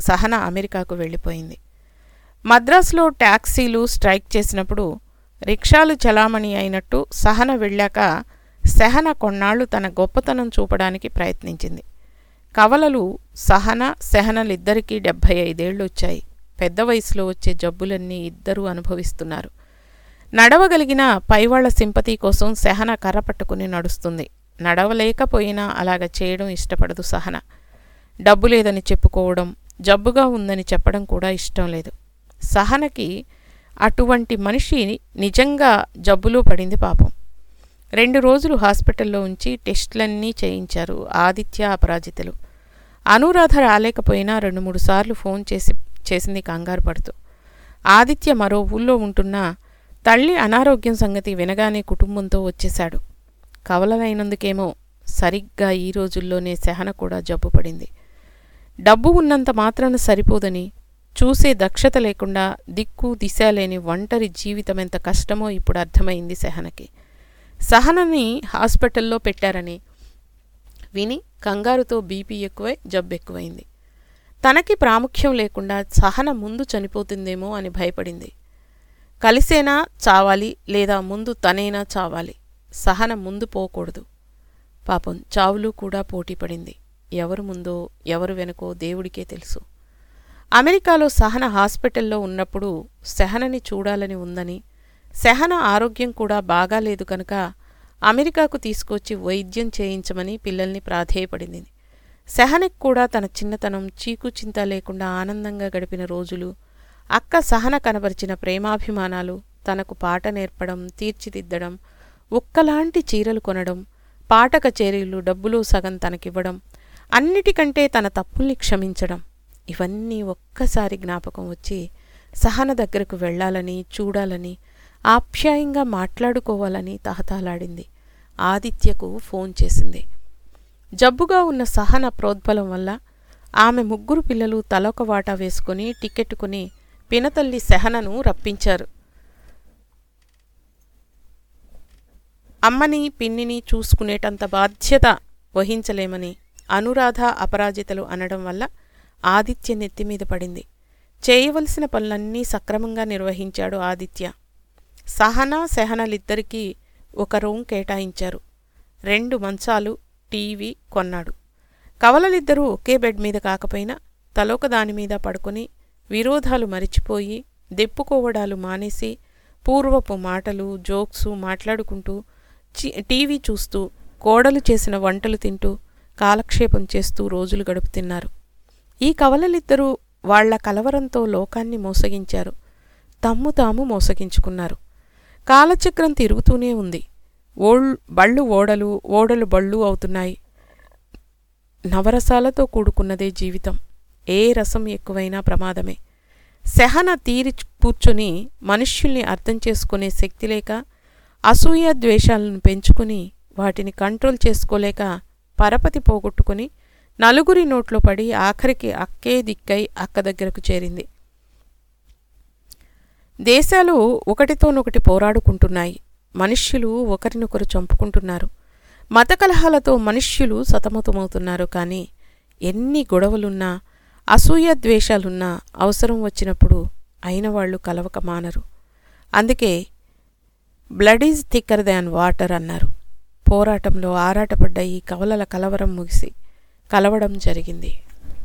సహన అమెరికాకు వెళ్ళిపోయింది. మద్రాసులో ట్యాక్సీలు స్ట్రైక్ చేసినప్పుడు రిక్షాలు చలామణి అయినట్టు సహన వెళ్ళాక సహన కొన్నాళ్ళు తన గొప్పతనం చూపడానికి ప్రయత్నించింది. కవలలు సహన సెహనలిద్దరికీ డెబ్భై ఐదేళ్ళు వచ్చాయి పెద్ద వయసులో వచ్చే జబ్బులన్నీ ఇద్దరూ అనుభవిస్తున్నారు. నడవగలిగిన పైవాళ్ళ సింపతి కోసం సహన కర్ర పట్టుకుని నడుస్తుంది. నడవలేకపోయినా అలాగ చేయడం ఇష్టపడదు సహన. డబ్బు లేదని చెప్పుకోవడం జబ్బుగా ఉందని చెప్పడం కూడా ఇష్టం లేదు. సహనకి అటువంటి మనిషి నిజంగా జబ్బులో పడింది పాపం. రెండు రోజులు హాస్పిటల్లో ఉంచి టెస్టులన్నీ చేయించారు ఆదిత్య అపరాజితలు. అనురాధ రాలేకపోయినా రెండు మూడు సార్లు ఫోన్ చేసి చేసింది కంగారు పడుతూ. ఆదిత్య మరో ఊళ్ళో ఉంటున్నా తల్లి అనారోగ్యం సంగతి వినగానే కుటుంబంతో వచ్చేశాడు. కవలలైనందుకేమో సరిగ్గా ఈ రోజుల్లోనే సెహన కూడా జబ్బు పడింది. డబ్బు ఉన్నంత మాత్రాన సరిపోదని చూసే దక్షత లేకుండా దిక్కు దిశ లేని ఒంటరి జీవితం ఎంత కష్టమో ఇప్పుడు అర్థమైంది సహనకి. సహనని హాస్పిటల్లో పెట్టారని విని కంగారుతో బీపీ ఎక్కువై జబ్బు ఎక్కువైంది. తనకి ప్రాముఖ్యం లేకుండా సహన ముందు చనిపోతుందేమో అని భయపడింది. కలిసేనా చావాలి లేదా ముందు తనైనా చావాలి? సహన ముందు పోకూడదు. పాపం చావులు కూడా పోటీ పడింది. ఎవరు ముందో ఎవరు వెనకో దేవుడికే తెలుసు. అమెరికాలో సహన హాస్పిటల్లో ఉన్నప్పుడు సెహనని చూడాలని ఉందని సెహన ఆరోగ్యం కూడా బాగాలేదు కనుక అమెరికాకు తీసుకొచ్చి వైద్యం చేయించమని పిల్లల్ని ప్రాధేయపడింది. సెహనకి కూడా తన చిన్నతనం చీకు చింత లేకుండా ఆనందంగా గడిపిన రోజులు అక్క సహన కనబరిచిన ప్రేమాభిమానాలు తనకు పాట నేర్పడం తీర్చిదిద్దడం ఉక్కలాంటి చీరలు కొనడం పాట కచేరీలు డబ్బులు సగం తనకివ్వడం అన్నిటికంటే తన తప్పుల్ని క్షమించడం. ఇవన్నీ ఒక్కసారి జ్ఞాపకం వచ్చి సహన దగ్గరకు వెళ్ళాలని చూడాలని ఆప్యాయంగా మాట్లాడుకోవాలని తహతహలాడింది. ఆదిత్యకు ఫోన్ చేసింది. జబ్బుగా ఉన్న సహన ప్రోద్బలం వల్ల ఆమె ముగ్గురు పిల్లలు తలొక వాటా వేసుకుని టికెట్ కొని పినతల్లి సహనను రప్పించారు. అమ్మని పిన్నిని చూసుకునేటంత బాధ్యత వహించలేమని అనురాధ అపరాజితలు అనడం వల్ల ఆదిత్య నెత్తిమీద పడింది. చేయవలసిన పనులన్నీ సక్రమంగా నిర్వహించాడు ఆదిత్య. సహన సెహనలిద్దరికీ ఒక రూమ్ కేటాయించారు. రెండు మంచాలు టీవీ కొన్నాడు. కవలలిద్దరూ ఒకే బెడ్ మీద కాకపోయినా తలొక దానిమీద పడుకుని విరోధాలు మరిచిపోయి దెప్పుకోవడాలు మానేసి పూర్వపు మాటలు జోక్సు మాట్లాడుకుంటూ టీవీ చూస్తూ కోడలు చేసిన వంటలు తింటూ కాలక్షేపం చేస్తూ రోజులు గడుపుతున్నారు. ఈ కవలలిద్దరూ వాళ్ళ కలవరంతో లోకాన్ని మోసగించారు. తమ్ము తాము మోసగించుకున్నారు. కాలచక్రం తిరుగుతూనే ఉంది. ఓళ్ళు బళ్ళు ఓడలు ఓడలు బళ్ళు అవుతున్నాయి. నవరసాలతో కూడుకున్నదే జీవితం. ఏ రసం ఎక్కువైనా ప్రమాదమే. సెహన తీరి కూర్చుని మనుష్యుల్ని అర్థం చేసుకునే శక్తి లేక అసూయ ద్వేషాలను పెంచుకుని వాటిని కంట్రోల్ చేసుకోలేక పరపతి పోగొట్టుకుని నలుగురి నోట్లో పడి ఆఖరికి అక్కే దిక్కై అక్క దగ్గరకు చేరింది. దేశాలు ఒకటితోనొకటి పోరాడుకుంటున్నాయి. మనుష్యులు ఒకరినొకరు చంపుకుంటున్నారు. మత కలహాలతో మనుష్యులు సతమతమవుతున్నారు కానీ ఎన్ని గొడవలున్నా అసూయ ద్వేషాలున్నా అవసరం వచ్చినప్పుడు అయిన వాళ్ళు కలవక మానరు. అందుకే blood is thicker than water అన్నారు. పోరాటంలో ఆరాటపడ్డ ఈ కవలల కలవరం ముగిసి కలవడం జరిగింది.